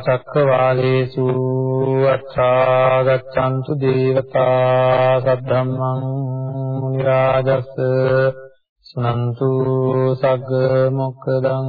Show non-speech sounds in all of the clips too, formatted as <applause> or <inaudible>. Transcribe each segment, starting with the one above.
චක්කවාලේසු අත්‍රා ගච්ඡන්තු දේවතා සද්ධම්මං නිරාජස් සුනන්තු සග්ග මොක්ඛදං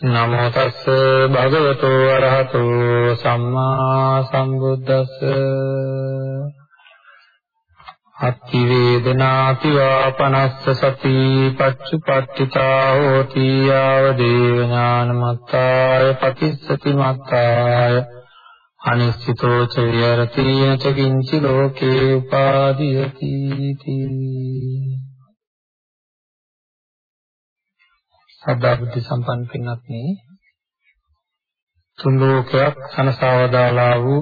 නමෝ තස්ස භගවතු වරහතු සම්මා සම්බුද්දස්ස. අත්ති වේදනාති වාපනස්ස සති පච්චුපට්ඨිතා හෝති ආව දේව ඥානමත්තාය පතිස්සති මත්තාය. අනිශ්චිතෝ ච විහෙරති යච කිංචි ලෝකේ උපාදීයති සදා බුද්ධ සම්පන්න පින්වත්නි තුන් ලෝකයක් සනසවදාලා වූ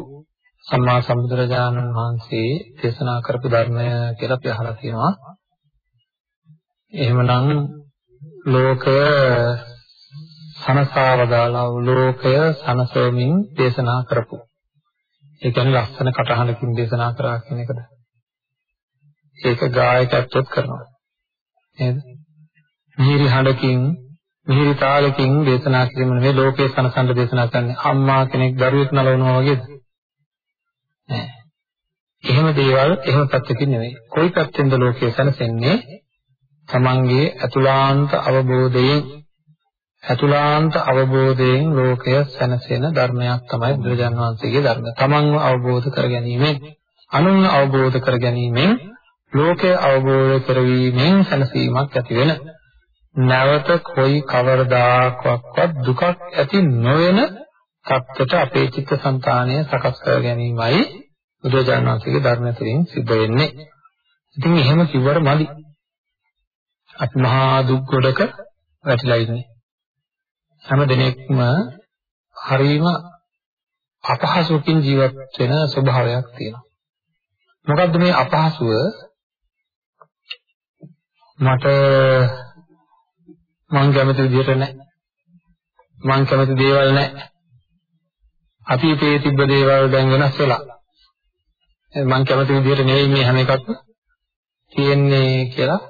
සම්මා සම්බුදුරජාණන් වහන්සේ දේශනා කරපු ධර්මය කියලා අපි අහලා තියෙනවා. එහෙමනම් ලෝකය සනසවදාලා වූ ලෝකය සනසවමින් දේශනා කරපු ඒ කියන්නේ ලස්සන කටහඬකින් දේශනා කරා කියන එකද? ඒක ගායකත්වයක් කරනවා. නේද? මිහිරි හඬකින් මිහිරි තාලකින් දේශනා කිරීම නෙවෙයි ලෝකේ සනසන්න දේශනා කරන්නේ. අම්මා කෙනෙක් දරුවෙක් නලවනවා වගේද? නෑ. එහෙම දේවල් එහෙම පැත්තකින් නෙවෙයි. කොයි පැත්තෙන්ද ලෝකේ සනසෙන්නේ? තමන්ගේ අතුලාන්ත අවබෝධයෙන් අතුලාන්ත අවබෝධයෙන් ලෝකය සැනසෙන ධර්මයක් තමයි බුදුරජාන් වහන්සේගේ ධර්මය. තමන්ව අවබෝධ කර ගැනීමෙන්, අනුන්ව අවබෝධ කර ගැනීමෙන්, ලෝකය අවබෝධ කරවීමෙන් සැනසීමක් ඇති වෙන. නැවත කොයි කවරදාකවත් දුකක් ඇති නොවන තත්ත්වයට අපේ චිත්තසංතානය සකස් කර ගැනීමයි බුදුරජාණන් වහන්සේගේ ධර්මය තුළින් සිද්ධ වෙන්නේ. ඉතින් එහෙම කිව්වට මදි. අපි මහා දුක් ගොඩක වැටිලා ඉන්නේ. හැම දිනෙකම හරීම අපහසුකින් ජීවත් වෙන ස්වභාවයක් තියෙනවා. මොකද්ද මේ අපහසුව? මට මං කැමති විදිහට නැහැ. මං කැමති දේවල් නැහැ. අතීතයේ තිබ්බ දේවල් දැන් වෙනස් වෙලා. මං කැමති විදිහට නෙවෙයි මේ හැම එකක්ම තියෙන්නේ කියලා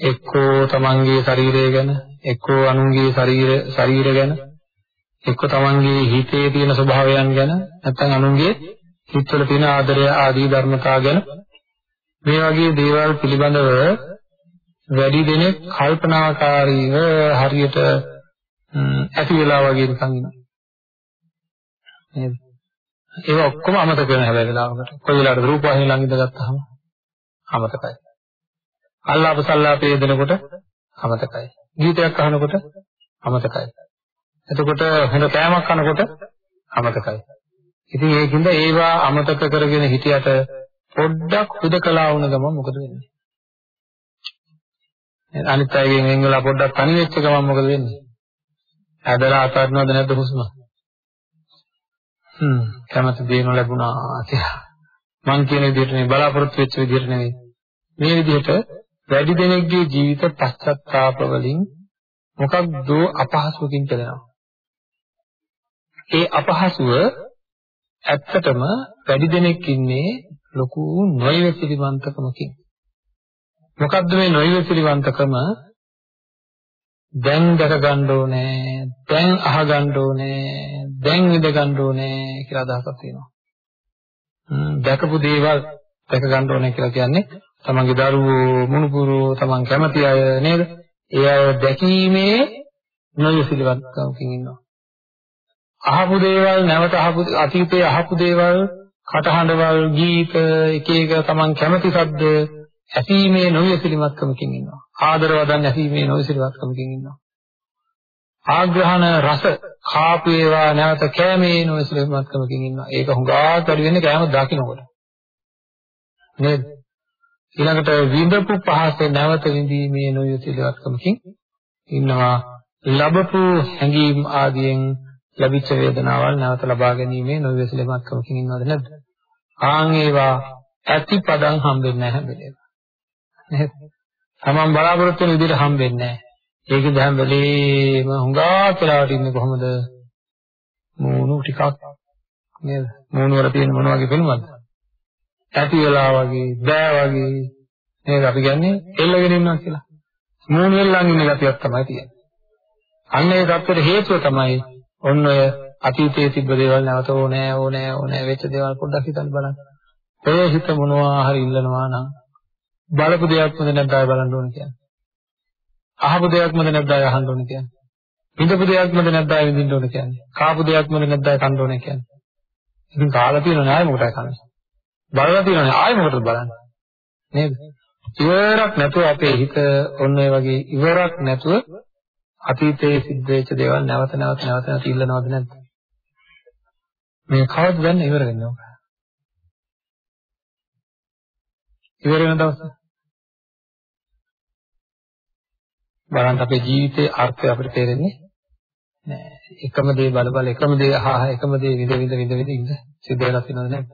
එක්කෝ තමන්ගේ ශරීරය ගැන එක්කෝ අනුන්ගේ ශරීර ශරීර ගැන එක්කෝ තමන්ගේ හිතේ තියෙන ස්වභාවයන් ගැන නැත්නම් අනුන්ගේ හිතවල තියෙන ආදරය ආදී ධර්මතා ගැන මේ වගේ දේවල් පිළිබඳව වැඩි දෙනෙක් කල්පනාකාරීව හරියට ඇති වෙලා වගේ නිකන් ඉන්නවා නේද ඒව ඔක්කොම අමතක වෙන හැබැයි වෙලාවකට කොයි වෙලාවටද රූපවාහිනිය ළඟ ඉඳගත්තාම අමතකයි අල්ලාප සල්ලාපේ දෙනකොට අමතකයි ගීතයක් අහනකොට අමතකයි. එතකොට හොඳ කෑමක් කනකොට අමතකයි. ඉතින් ඒකින්ද ඒවා අමතක කරගෙන හිටියට පොඩ්ඩක් හුදකලා වුණ ගමන් මොකද වෙන්නේ? අනිත් අයගෙන් වෙන් වෙලා පොඩ්ඩක් තනි වෙච්ච ගමන් මොකද වෙන්නේ? ඇදලා අතාරිනවද නැද්ද හුස්ම? හ්ම් කැමති දේ නොලැබුණා කියලා. මං කියන විදිහට නෙවෙයි බලාපොරොත්තු වෙච්ච විදිහට නෙවෙයි. මේ විදිහට වැඩි දෙනෙක්ගේ ජීවිත පශ්චාත්තාප වලින් මොකක්ද අපහසුකින් පෙළෙනවා. ඒ අපහසුව ඇත්තටම වැඩි දෙනෙක් ඉන්නේ ලොකු නොයවසිලිවන්තකමකින්. මොකද්ද මේ නොයවසිලිවන්තකම? දැන් දැක ගන්න ඕනේ, දැන් අහ ගන්න ඕනේ, දැන් විඳ ගන්න ඕනේ කියලා අදහසක් තියෙනවා. දැකපු දේවල් දැක ගන්න ඕනේ කියලා කියන්නේ තමන්ගේ දරුවෝ මුණුපුරෝ තමන් කැමති අය නේද? ඒ අය දැකීමේ නොයසිලවත්කමකින් ඉන්නවා. අහපු දේවල් නැවත අහපු අතීතයේ අහපු දේවල් කටහඬවල් ගීත එක එක තමන් කැමති ශබ්ද ඇසීමේ නොයසිලවත්කමකින් ඉන්නවා. ආදරවදන් ඇසීමේ නොයසිලවත්කමකින් ඉන්නවා. ආග්‍රහණ රස කාපු ඒවා නැවත කෑමේ නොයසලමත්කමකින් ඉන්නවා. ඒක හුඟා වැඩි වෙන්නේ කෑම දකින්නකොට. නේද? ඊළඟට විඳපු පහසේ නැවත විඳීමේ නොයසලමත්කමකින් ඉන්නවා. ලැබපු හැඟීම් ආදියෙන් ලැබිච්ච වේදනාවල් නැවත ලබා ගැනීමේ නොයසලමත්කමකින් ඉන්නවද නැද්ද? ආන් ඒවා ඇතිපදන් හම්බෙන්නේ නැහැ හැබැයි. නේද? තමන් බලාපොරොත්තු වෙන විදිහට හම්බෙන්නේ නැහැ. ඒකෙන් හැම වෙලේම හුඟා කියලාට ඉන්නේ කොහොමද? මූණු ටිකක් නේද? මූණු වල තියෙන මොන වගේ පෙනුමක්ද? ඇති වෙලා වගේ, බෑ වගේ නේද? අපි කියන්නේ එල්ලගෙන ඉන්නවා කියලා. මූණු වෙල්ලන් ඉන්න ගතියක් තමයි තියෙන්නේ. අන්න ඒ தත්තර හේතුව තමයි ඔන්න ඔය අතීතයේ තිබ්බ දේවල් නැවත ඕනෑ ඕනෑ ඕනෑ වෙච්ච දේවල් පොඩ්ඩක් හිතන්න බලන්න. ඔය හිත මොනවා හරි ඉල්ලනවා නම් බලපු දෙයක්මද නැද්ද ආය බලන්න ඕන කියන්නේ. අහපු දෙයක්මද නැද්ද ආය අහන්න ඕන කියන්නේ. විඳපු දෙයක්මද නැද්ද ආය විඳින්න ඕන කියන්නේ. කාපු දෙයක්මද නැද්ද ආය කන්න ඕන කියන්නේ. ඉතින් කාලා තියෙනවනේ ආය මොකටද කන්නේ? බලලා තියෙනවනේ ආය මොකටද බලන්නේ? නේද? ඉවරක් නැතුව අපේ හිත ඔන්න ඔය වගේ ඉවරක් නැතුව අතීතයේ සිද්ධ වෙච්ච දේවල් නැවත නැවත නැවත නැවත ඉල්ලනවද නැද්ද? මේ කවද්ද දැන් ඉවර වෙන්නේ ඔක? ඉවර වෙන දවස. බලන්න අපේ ජීවිතයේ අර්ථය අපිට තේරෙන්නේ නෑ. එකම දේ බල බල එකම දේ අහ අහ එකම දේ විඳ විඳ විඳ විඳ ඉඳ සිද්ධ වෙලා තියෙනවද නැද්ද?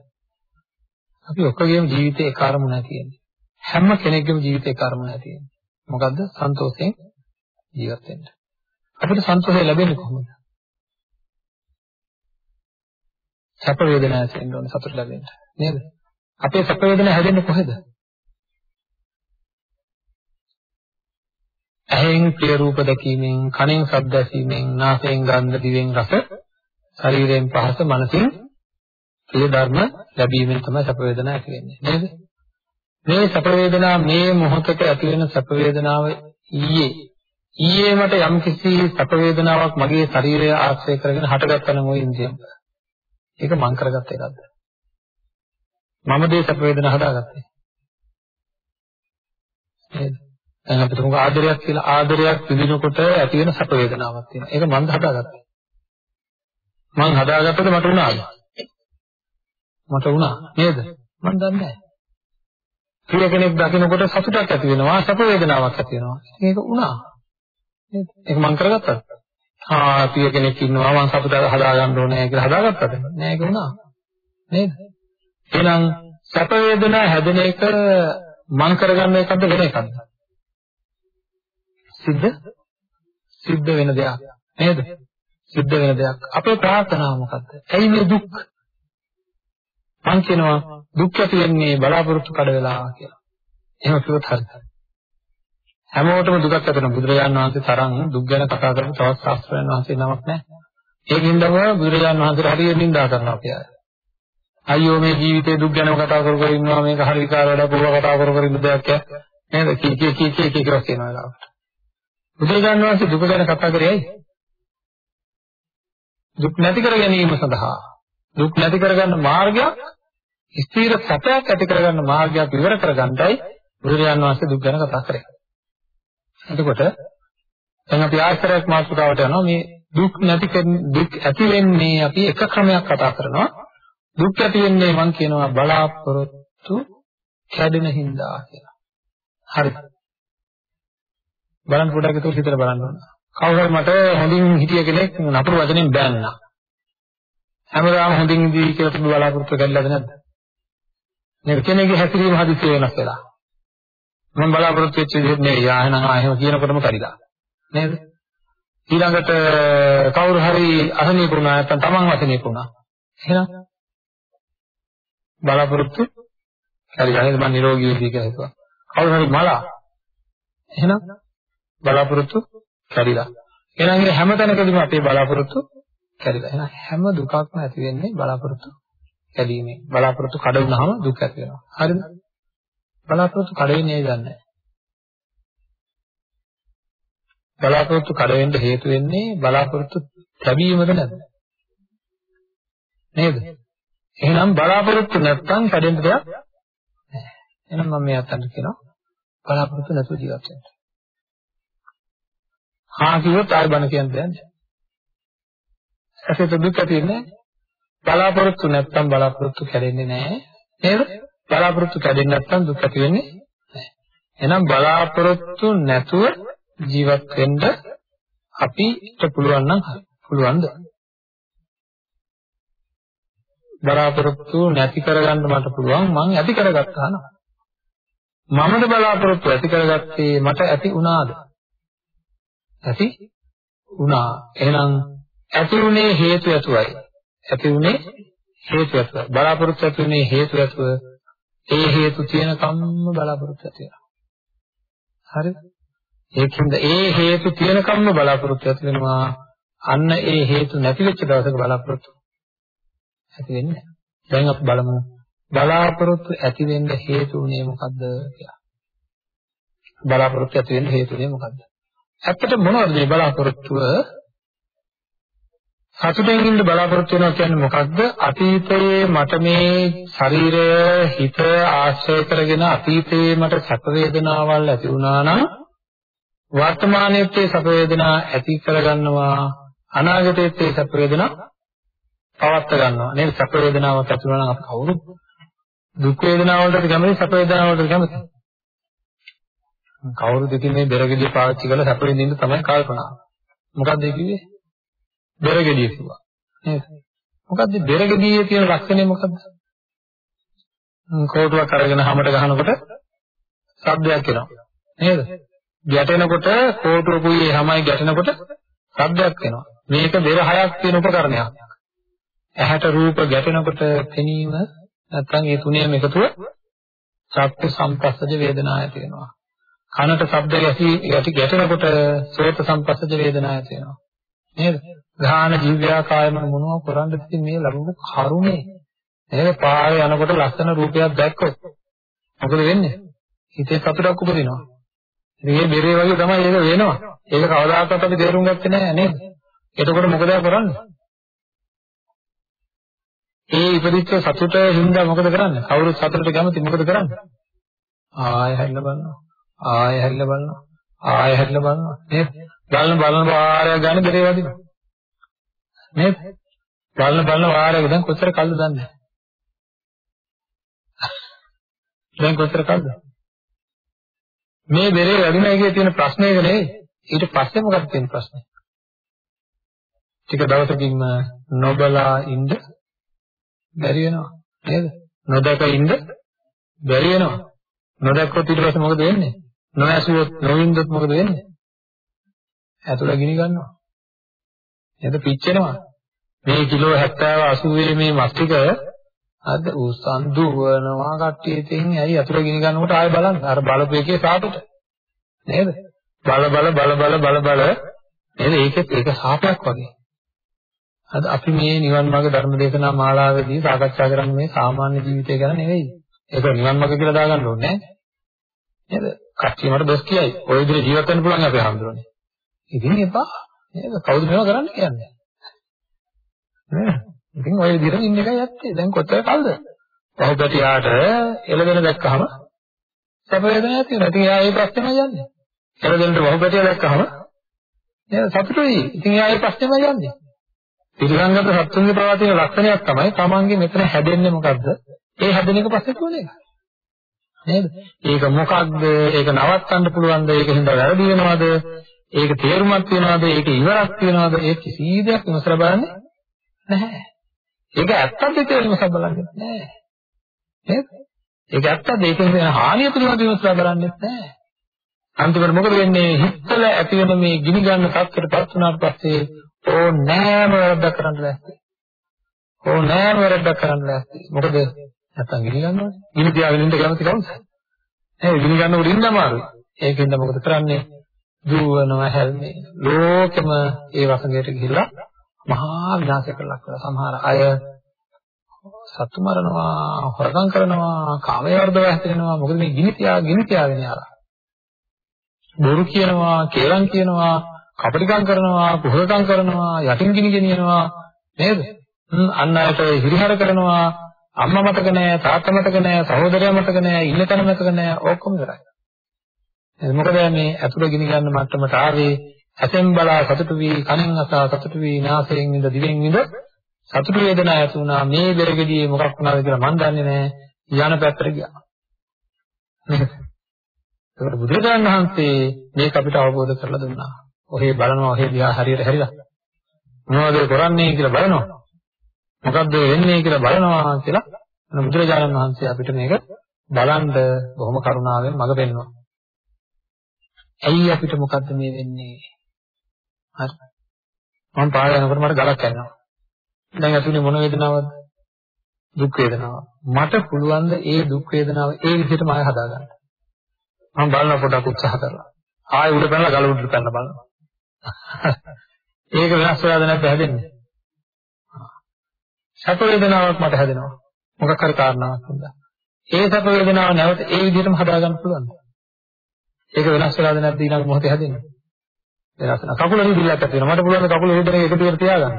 අපි ඔක්කොගේම ජීවිතේ ඒ කාර්මුණා තියෙන්නේ. හැම කෙනෙක්ගේම ජීවිතේ කාර්මුණා තියෙන්නේ. මොකද්ද? සන්තෝෂයෙන් ජීවත් වෙන්න. අපිට සන්තෝෂය ලැබෙන්නේ කොහොමද? සැප වේදනා ඇතිවෙන්න ඕනේ සතුට ලැබෙන්න. නේද? අපේ සැප වේදනා හැදෙන්නේ කොහෙද? ඇහෙන් ප්‍රිය රූප දැකීමෙන්, කනෙන් ශබ්ද ඇසීමෙන්, නාසයෙන් ගන්ධ, දිවෙන් රස, ශරීරයෙන් පහස, මනසින් ප්‍රිය ධර්ම ලැබීමෙන් තමයි සැප වේදනා ඇති වෙන්නේ. නේද? මේ සැප වේදනා මේ මොහොතක ඇති වෙන සැප වේදනාව ඊයේ ඊයේ මට යම්කිසි සැප වේදනාවක් මගේ ශරීරය ආශ්‍රය කරගෙන හටගත්තා නම් ওই ඉන්ද්‍රියෙන්. ඒක මං කරගත්ත එකක්ද? මම දේ සැප වේදනා හදාගත්තේ. නේද? දැන් අපිට මොකද ආදරයක් කියලා ආදරයක් විඳිනකොට ඇති වෙන සැප වේදනාවක් තියෙනවා. ඒක මම හදාගත්තා. මං හදාගත්තද මට උනාද? මට උනා නේද? මං දන්නේ නැහැ. ප්‍රිය කෙනෙක් දකිනකොට සතුටක් ඇති වෙනවා, සැප වේදනාවක් ඇති වෙනවා. ඒක උනා. නේද? ඒක මං කරගත්තද? ආ ප්‍රිය කෙනෙක් ඉන්නවා මං සතුට හදාගන්න ඕනේ කියලා හදාගත්තද? නෑ ඒක උනා. නේද? එහෙනම් සැප වේදනා හැදෙන එක මං කරගන්න එකක්ද වෙන එකක්ද? සිද්ධ සිද්ධ වෙන දෙයක් නේද? සිද්ධ වෙන දෙයක්. අපේ ප්‍රාර්ථනාව මොකද්ද? ඇයි මේ දුක්? මං කියනවා දුක් ඇති වෙන්නේ බලාපොරොත්තු කඩ වෙලා කියලා. එහෙම කිව්වොත් හරිද? හැමෝටම දුකක් ඇති වෙන බුදුරජාණන් වහන්සේ තරම් දුක් ගැන කතා කරපු තවත් ශාස්ත්‍රඥ වහන්සේ නමක් නැහැ. ඒකින්දම බුදුරජාණන් වහන්සේට හරියට නිඳා කරනවා කියලා. අයියෝ මේ ජීවිතේ දුක් ගැන කතා කර කර ඉන්නවා මේක හරි විකාර වැඩ පුරව කතා කර කර ඉන්න දෙයක් නේද? කී කී කී කී කී කියලා කියනවා ඒකට. බුදුරජාණන් වහන්සේ දුක ගැන කතා කරේ ඇයි? දුක් නැති කර ගැනීම සඳහා දුක් නැති කරගන්න මාර්ගයක් ස්ථීර සැපයක් ඇති කරගන්න මාර්ගයක් විවර කරගන්නයි බුදුරජාණන් වහන්සේ දුක් ගැන කතා කරේ. එතකොට දැන් අපි ආශ්‍රයක් මාතෘකාවට යනවා මේ දුක් නැති දුක් ඇති වෙන්නේ අපි එක ක්‍රමයක් කතා කරනවා දුක් ඇති වෙන්නේ මම කියනවා බලාපොරොත්තු කැඩෙන හින්දා කියලා. හරිද? බලන්න පොඩ්ඩක් ඒක හිතලා බලන්න ඕන. කවුරු හරි මට හොඳින් හිටිය කෙනෙක් නපුරු වචනෙන් බෑන්නා. හැමදාම හොඳින් ඉඳී කියලා තිබු බලාපොරොත්තු කළාද නැද්ද? නේද කෙනෙක්ගේ හැසිරීම හදිස්සිය වෙනස් වෙලා. මම බලාපොරොත්තු වෙච්ච විදිහට නෙවෙයි ආහනම් ආයෙම කියනකොටම කරිලා. නේද? ඊළඟට කවුරු හරි අසනීප වුණා නැත්නම් තමන් අසනීප වුණා. එහෙනම් බලාපොරොත්තු කරිලා නේද මම නිරෝගී වෙයි කියලා හිතුවා. කවුරු හරි මලා. එහෙනම් බලාපොරොත්තු කැඩිලා. එහෙනම් මේ හැම තැනකදීම අපේ බලාපොරොත්තු කැඩිලා. එහෙනම් හැම දුකක්ම ඇති වෙන්නේ බලාපොරොත්තු කැඩීමෙන්. බලාපොරොත්තු කඩ වුණාම දුක් ඇති වෙනවා. හරිද? බලාපොරොත්තු කඩ වෙන්නේ දන්නේ බලාපොරොත්තු කඩ වෙන්න හේතු වෙන්නේ බලාපොරොත්තු ලැබීමද නැද්ද? නේද? එහෙනම් බලාපොරොත්තු නැත්තම් කැඩෙන්න දෙයක් නැහැ. එහෙනම් මම මේ අතට කියනවා බලාපොරොත්තු නැතුව ජීවත් වෙන්න. හා කිව්වොත් ආයෙ බණ කියන්න දෙන්නේ. ඇසෙත දුක් ඇති වෙන්නේ බලාපොරොත්තු නැත්තම් බලාපොරොත්තු කැඩෙන්නේ නැහැ. නේද? බලාපොරොත්තු කැඩෙන්නේ නැත්තම් දුක් ඇති වෙන්නේ නැහැ. එහෙනම් බලාපොරොත්තු නැතුව ජීවත් වෙන්න අපිට පුළුවන් නම් පුළුවන්ද? බලාපොරොත්තු නැති කරගන්න මට පුළුවන් මං ඇති කරගත්තා නේද? මමද බලාපොරොත්තු ඇති කරගත්තේ මට ඇති වුණාද? ඇති වුණා. එහෙනම් ඇති උනේ හේතු ඇතුවයි. ඇති උනේ හේතු ඇතුවයි. බලාපොරොත්තු ඇති උනේ හේතු ඇතුව. ඒ හේතු තියෙන කම්ම බලාපොරොත්තු ඇති වෙනවා. හරිද? ඒකින්ද ඒ හේතු තියෙන කම්ම බලාපොරොත්තු ඇති වෙනවා. අන්න ඒ හේතු නැති වෙච්ච දවසක බලාපොරොත්තු ඇති වෙන්නේ නැහැ. දැන් අපි බලමු බලාපොරොත්තු ඇති වෙන්න හේතු උනේ මොකද්ද කියලා. බලාපොරොත්තු ඇති වෙන්න හේතු උනේ මොකද්ද? ඇත්තට මොනවද මේ බලාපොරොත්තුව? සතුටෙන් ඉන්න බලාපොරොත්තු වෙනවා කියන්නේ මොකද්ද? අතීතයේ මට මේ ශරීරය හිත ආශ්‍රය කරගෙන අතීතයේ මට සැප වේදනාවල් ඇති වුණා නම් වර්තමානයේත් ඒ සැප වේදනා ඇති කරගන්නවා අනාගතයේත් ඒ සැප වේදනා පවත් ගන්නවා නේද? සැප වේදනාවක් ඇති වුණා නම් අපි කවුරුත් දුක් වේදනාව වලට කැමති සැප වේදනාව වලට කැමති. කවුරුද ඉතින් මේ බෙරගෙඩිය පාවිච්චි කරලා සැප විඳින්න තමයි කල්පනා. මොකද්ද ඒ කිව්වේ? බෙරගෙඩිය කිව්වා. නේද? මොකද්ද බෙරගෙඩියේ තියෙන ලක්ෂණය මොකද්ද? කෝටුවක් අරගෙන හැමට ගහනකොට ශබ්දයක් එනවා. නේද? ගැටෙනකොට කෝටුවකුයි හැමයි ගැටෙනකොට ශබ්දයක් එනවා. මේක බෙර හයක් තියෙන උපකරණයක්. ඇහැට රූප ගැටෙනකොට පෙනීම නැත්නම් ඒ තුනේම එකතුව සත්‍ය සම්පස්සජ වේදනා ඇති වෙනවා. කනට ශබ්ද ගැසී යටි ගැටෙනකොට සෝත සම්පස්සජ වේදනා ඇති වෙනවා. නේද? ගාහන ජීවයා කායම මොනවා කරන්නද ඉතින් මේ ලැබුණු කරුණේ. නේද? පාරේ යනකොට ලස්සන රූපයක් දැක්කොත් මොකද වෙන්නේ? හිතේ සතුටක් උපදිනවා. මේ බෙරේ වගේ තමයි ඒක වෙනවා. ඒක කවදාකවත් අපි තේරුම් ගත්තේ නැහැ නේද? එතකොට මොකද කරන්නේ? ඒ ඉපදිච්ච සතුට හින්දා මොකද කරන්නේ? කවුරුත් සතුටට කැමති මොකද කරන්නේ? ආය හැරිලා බලනවා. ආය හැරිලා බලනවා. ආය හැරිලා බලනවා. නේද? බලන බලන වාරයක් ගන්න බෙරේ වදිනවා. නේද? බලන බලන වාරයක් දැන් කොච්චර කල්ද දන්නේ? දැන් කොච්චර කල්ද? මේ බෙරේ වැදින එකේ තියෙන ප්‍රශ්නේ ඒක නෙවෙයි. ඊට පස්සේ මොකක්ද තියෙන ප්‍රශ්නේ? ටික දවසකින් නොබලා ඉන්න බැරි වෙනවා නේද? නොදක ඉන්න බැරි වෙනවා. නොදැක්කොත් ඊට පස්සේ මොකද වෙන්නේ? නොඇසුවොත් නොවින්දොත් මොකද වෙන්නේ? ඇතුළ ගිනි ගන්නවා. නේද? පිච්චෙනවා. මේ කිලෝ 70 80 මේ මස් ටික අද උසන් දුවනවා කට්ටිය ඉතින් ඇයි අතුර ගිනි ගන්නකොට ආයෙ බලන්න අර බලපු එකේ සාපට නේද බල බල බල බල බල බල නේද ඒකෙත් ඒක සාපයක් වගේ අද අපි මේ නිවන් මාර්ග ධර්ම දේශනා මාලාවේදී සාකච්ඡා කරන්නේ මේ සාමාන්‍ය ජීවිතය ගැන නෙවෙයි. ඒක නිවන් මාර්ග කියලා දාගන්න ඕනේ නේද? කච්චි මට දොස් කියයි. ඔය විදිහට ජීවත් වෙන්න පුළුවන් අපේ හඳුරන්නේ. ඉතින් එපා. නේද? කවුද මේවා කරන්න කියන්නේ? නේද? ඉතින් ඔය විදිහට ඉන්න එකයි ඇත්තේ. දැන් කොච්චර කල්ද? පහුපැටියාට එළදෙන දැක්කහම සැප වේදනාවක් ඇති වෙනවා. ඉතින් එයා ඒ ප්‍රශ්නේමයි යන්නේ. එළදෙනට පහුපැටියා දැක්කහම නේද සතුටුයි. ඉතින් එයා ඒ ප්‍රශ්නේමයි යන්නේ. ත්‍රිසංගත සත්තුන්ගේ ප්‍රවාදයේ ලක්ෂණයක් තමයි තමන්ගේ මෙතන හැදෙන්නේ මොකද්ද? ඒ හැදෙන එක පස්සේ තුන එක. නේද? ඒක මොකක්ද? ඒක නවත්තන්න පුළුවන්ද? ඒක හින්දා වැරදි වෙනවද? ඒක තේරුමක් තියනවද? ඒක ඉවරක් තියනවද? ඒ කිසි දෙයක් විමසලා බලන්නේ නැහැ. ඒක ඇත්තද කියලා විමසලා බලන්නේ නැහැ. නේද? ඒක ඇත්තද? ඒකෙන් වෙන හානිය පිළිබඳව විමසලා බලන්නේ නැහැ. අන්තිමට මොකද වෙන්නේ? හිතල ඇති වෙන මේ ගිනි ගන්න තත්ත්වයටපත් වුණාට පස්සේ ඕනෑම වැරද්දක් කරන්න ලෑස්ති. ඕනෑම වැරද්දක් කරන්න ලෑස්ති. මොකද නැත්තම් ගිනි ගන්නවනේ. ගිනි තියාගෙන ඉන්න කැමති කවුද? ඒ ගිනි ගන්නකොට ඉන්න අමාරුයි. ඒකෙන්ද මොකද කරන්නේ? දුවනවා හැල්මේ. ලෝකෙම ඒ වසඟයට ගිහිල්ලා මහා විනාශයක් කරලා සමහර අය සතු මරනවා, හොරකම් කරනවා, කාමයේ වර්ධව හැදෙනවා. මොකද මේ ගිනි තියා ගිනි තියාගෙන යාලා. බොරු කියනවා, කේලම් කියනවා, කපටිකම් කරනවා, කුහකම් කරනවා, යටින් ගිනි ගෙනියනවා නේද? අන්න අයට හිරිහර කරනවා, අම්මා මතක නැහැ, තාත්තා මතක නැහැ, සහෝදරයා මතක නැහැ, ඉන්න තැන මතක නැහැ, ඔක්කොම ඉවරයි. මොකද මේ අතුර ගිනි ගන්න මට්ටමට ආවේ ඇසෙන් බලා සතුටු වී කනෙන් අසා සතුටු වී නාසයෙන් විඳ දිවෙන් විඳ සතුටු වේදනා ඇති වුණා. මේ බෙරගෙඩියේ මොකක් වුණාද කියලා මන් දන්නේ නැහැ. යන පැත්තට ගියා. නේද ඒකට බුදුරජාණන් වහන්සේ මේක අපිට අවබෝධ කරලා දුන්නා. ඔහේ බලනවා ඔහේ දිහා හරියට හැරිලා. මොනවද කරන්නේ කියලා බලනවා. මොකද්ද වෙන්නේ කියලා බලනවා කියලා බුදුරජාණන් වහන්සේ අපිට මේක බලන්න බොහොම කරුණාවෙන් මඟ පෙන්වනවා ඇයි අපිට මොකද්ද මේ වෙන්නේ හරි. මම පාර යනකොට මට ගලක් ඇන්නවා. දැන් ඇතුලේ මොන වේදනාවක්ද? දුක් වේදනාව. මට පුළුවන් ද ඒ දුක් වේදනාව ඒ විදිහටම ආය හදාගන්න. මම බලන පොඩක් උත්සාහ කරලා. ආය උඩ පැනලා ගල උඩට පැනලා බලනවා. <laughs> ඒක වෙනස් වෙලාද නැත්නම් හැදෙන්නේ. සැප වේදනාවක් මට හැදෙනවා. මොකක් හරි කාරණාවක් හින්දා. ඒ සැප වේදනාව නැවත ඒ විදිහටම හදාගන්න පුළුවන්ද? ඒක වෙනස් වෙලාද නැත්නම් ඊළඟ මොහොතේ හැදෙන්නේ? වෙනස් වෙනවා. කකුල රිදිලක් ඇති වෙනවා. මට පුළුවන් කකුල රිදෙන එක එකතු කරලා තියාගන්න.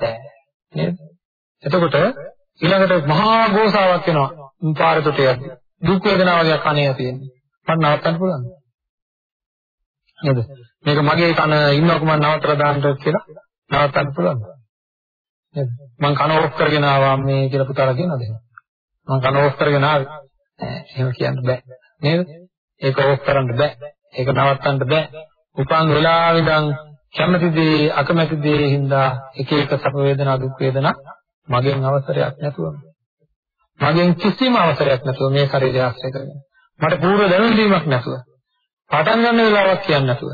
බෑ. නේද? එතකොට ඊළඟට මහා ගෝසාවක් එනවා. පාරට යද්දි. දුක් වේදනාවක් කණේ තියෙන්නේ. මට නවත්තන්න පුළුවන්ද? නේද? මේක මගේ කන ඉන්නකො මම නවත්තලා දාන්න කියලා නවත්තන්න පුළුවන්ද? නේද? මං කන ඕෆ් කරගෙන ආවා මේ කියලා පුතාලා කියනවාද එහෙම? මං කන ඕෆ් කරගෙන ආවේ. එහෙම කියන්න බෑ. නේද? ඒක ඕෆ් කරන්න බෑ. ඒක නවත්තන්න බෑ. උපන් වෙලාවෙ ඉඳන් කැමති දේ අකමැති දේ හින්දා එක එක සැප වේදනා දුක් වේදනා මගෙන් අවසරයක් නැතුව මගෙන් කිසිම අවසරයක් නැතුව මේ ශරීරය ආශ්‍රය කරගෙන මට පූර්ව දැනුම් දීමක් නැතුව පටන් ගන්න වෙලාවක් කියන්නේ නැතුව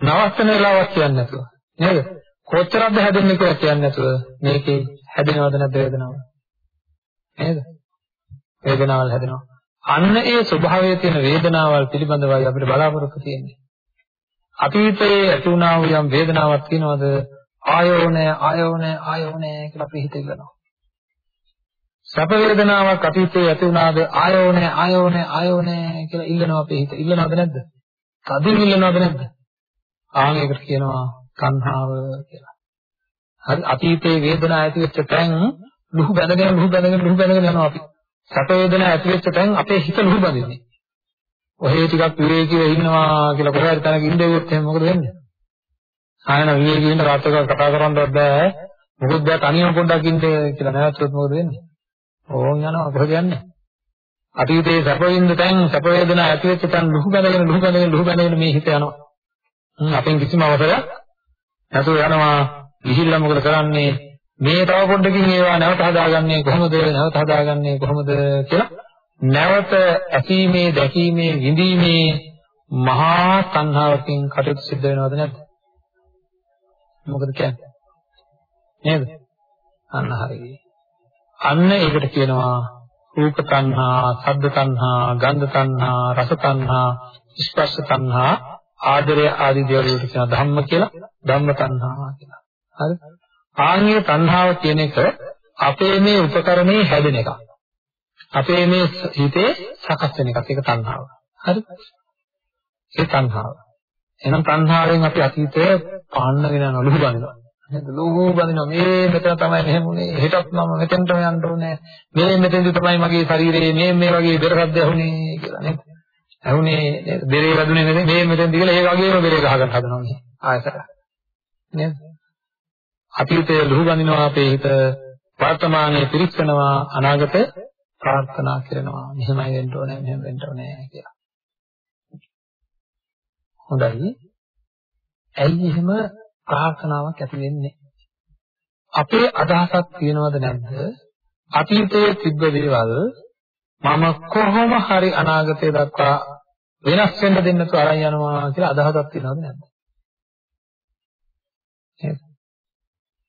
නවත්තන වෙලාවක් කියන්නේ නැතුව නේද කොච්චරක්ද හැදෙන්නේ කියලා කියන්නේ නැතුව මේකේ හැදෙනවද නැද්ද වේදනාව නේද වේදනාවල් හැදෙනවා අන්න ඒ ස්වභාවයේ තියෙන වේදනාවල් පිළිබඳවයි අපිට බලාපොරොත්තු තියෙන්නේ අතීතයේ ඇති වුණා වූ යම් වේදනාවක් තියෙනවද ආයෝනේ ආයෝනේ ආයෝනේ කියලා අපි හිතෙනවා. සැප වේදනාවක් අතීතයේ ඇති වුණාද ආයෝනේ ආයෝනේ ආයෝනේ කියලා ඉල්ලනවා අපේ හිත. ඉල්ලනවද නැද්ද? කදින් ඉල්ලනවද නැද්ද? ආන් ඒකට කියනවා සංහාව කියලා. හරි අතීතයේ වේදනාව ඇති වෙච්ච තැන් ලුහු බැඳගෙන ලුහු බැඳගෙන ලුහු බැඳගෙන යනවා අපි. සැප වේදනාව ඇති වෙච්ච තැන් අපේ හිත ලුහු බැඳෙන්නේ. ඔහේ ටිකක් විවේකීව ඉන්නවා කියලා කොහේ හරි තැනක ඉඳෙව්වොත් එහෙනම් මොකද වෙන්නේ? ආයන විවේකීව ඉන්න රාත්‍රක කතා කරන්නවත් බෑ. මොකද බෑ තනියම පොඩ්ඩක් ඉන්න කියලා නැවතුනොත් මොකද වෙන්නේ? ඕන් යනවා කොහෙද යන්නේ? අතීතයේ සැප විඳ තැන් සැප වේදනා ඇති වෙච්ච තැන් ලුහු බැඳගෙන ලුහු බැඳගෙන ලුහු බැඳගෙන මේ හිත යනවා. හ්ම් අපෙන් කිසිම අවසරයක් නැතුව යනවා. ගිහිල්ලා මොකද කරන්නේ? මේ තව පොඩ්ඩකින් ඒවා නැවත හදාගන්නේ කොහොමද? නැවත හදාගන්නේ කොහොමද කියලා නැවත ඇසීමේ දැකීමේ විඳීමේ මහා සංහාවකින් කටයුතු සිද්ධ වෙනවද නැද්ද? මොකද කියන්නේ? නේද? අන්න හරියි. අන්න ඒකට කියනවා රූප තණ්හා, ශබ්ද තණ්හා, ගන්ධ තණ්හා, රස තණ්හා, ස්පර්ශ තණ්හා, ආදරය ආදී දේවල් වලට කියන ධම්ම කියලා, ධම්ම තණ්හා කියලා. හරි? ආන්‍ය තණ්හාව කියන එක අපේ මේ උපකරණේ හැදෙන එකක්. අපේ මේ හිතේ සකස් වෙන එකක් ඒක තණ්හාව. හරි? ඒ තණ්හාව. එහෙනම් තණ්හාවෙන් අපි අතීතය පාන්නගෙන යනවා ලුහු බඳිනවා. නේද? ලුහු බඳිනවා මේ මෙතන තමයි මෙහෙම උනේ. හෙටත් මම මෙතෙන්ටම යන්න ඕනේ. මේ මෙතෙන්දි තමයි මගේ ශරීරයේ මේ මේ වගේ බෙර શબ્ද ඇහුනේ කියලා නේද? ඇහුනේ නේද? බෙරේ වැදුනේ නේද? මේ මෙතෙන්දි කියලා ඒ වගේම බෙරේ ගහගන්න හදනවා මේ ආයතන. නේද? අතීතයේ ලුහු බඳිනවා අපේ හිත වර්තමානයේ පිරික්සනවා අනාගතේ ප්‍රාර්ථනා කරනවා මෙහෙමයි වෙන්න ඕනේ මෙහෙම වෙන්න ඕනේ කියලා. හොඳයි. ඇයි එහෙම ප්‍රාර්ථනාවක් ඇති වෙන්නේ? අපේ අදහසක් තියනවද නැද්ද? අතීතයේ තිබ්බ දේවල් මම කොහොම හරි අනාගතය දක්වා වෙනස් වෙන්න දෙන්නතු අරන් යනවා කියලා අදහසක් තියනවද නැද්ද?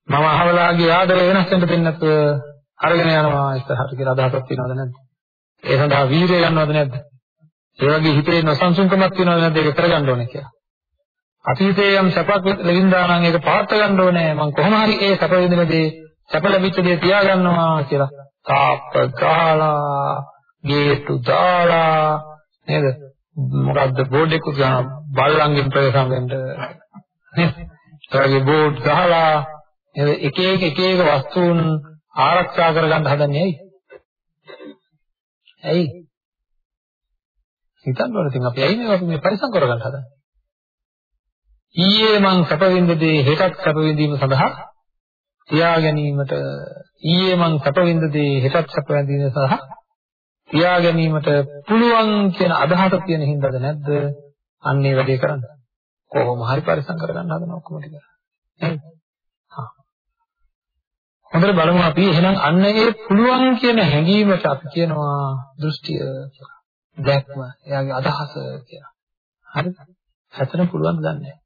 මම අහවලාගේ ආදරය වෙනස් වෙන්න දෙන්නත් අරගෙන යනවා ඉස්සරහට කියලා අදහසක් තියෙනවද නැද්ද? ඒ සඳහා වීරිය ගන්නවද නැද්ද? ඒ වගේ හිතේ නොසන්සුන්කමක් තියෙනවද නැද්ද ඒක කරගන්න ඕනේ කියලා. අතීතයේ යම් සැපක් ලැබින්දා නම් ඒක පාත් ගන්න ඕනේ. මම කොහොම හරි ඒ සැප විඳිනදී සැප ලැබිච්ච දේ තියාගන්නවා කියලා. තාප්ප ගාලා, ගේට්ටු දාලා නේද? මොකද්ද බෝඩ් එකක් ගන්න බල්ලන්ගෙන් ප්‍රවේශම් වෙන්න නේද? ඒගොල්ලෝ බෝඩ් ගහලා එක එක එක එක වස්තුන් ආරක්ෂා කරගන්න හදන්නේ ඇයි? ඇයි? හිතන්න ඕනේ ඉතින් අපි ඇයි මේ අපි මේ පරිසම් කරගන්න හදන්නේ? ඊයේ මං සැප විඳ දේ හෙටත් සැප විඳීම සඳහා තියා ගැනීමට ඊයේ මං සැප විඳ දේ හෙටත් සැප විඳීම සඳහා තියා ගැනීමට පුළුවන් කියන අදහස තියෙන හින්දාද නැද්ද? අන්න ඒ වැඩේ කරන්න. කොහොම හරි පරිසම් කරගන්න හදන ඔක්කොම ටික. නේද? හා. හොඳට බලමු අපි එහෙනම් අන්න ඒ පුළුවන් කියන හැඟීමට අපි කියනවා දෘෂ්ටිය කියලා. දැක්ම, එයාගේ අදහස කියලා. හරිද? හැතර පුළුවන් දන්නේ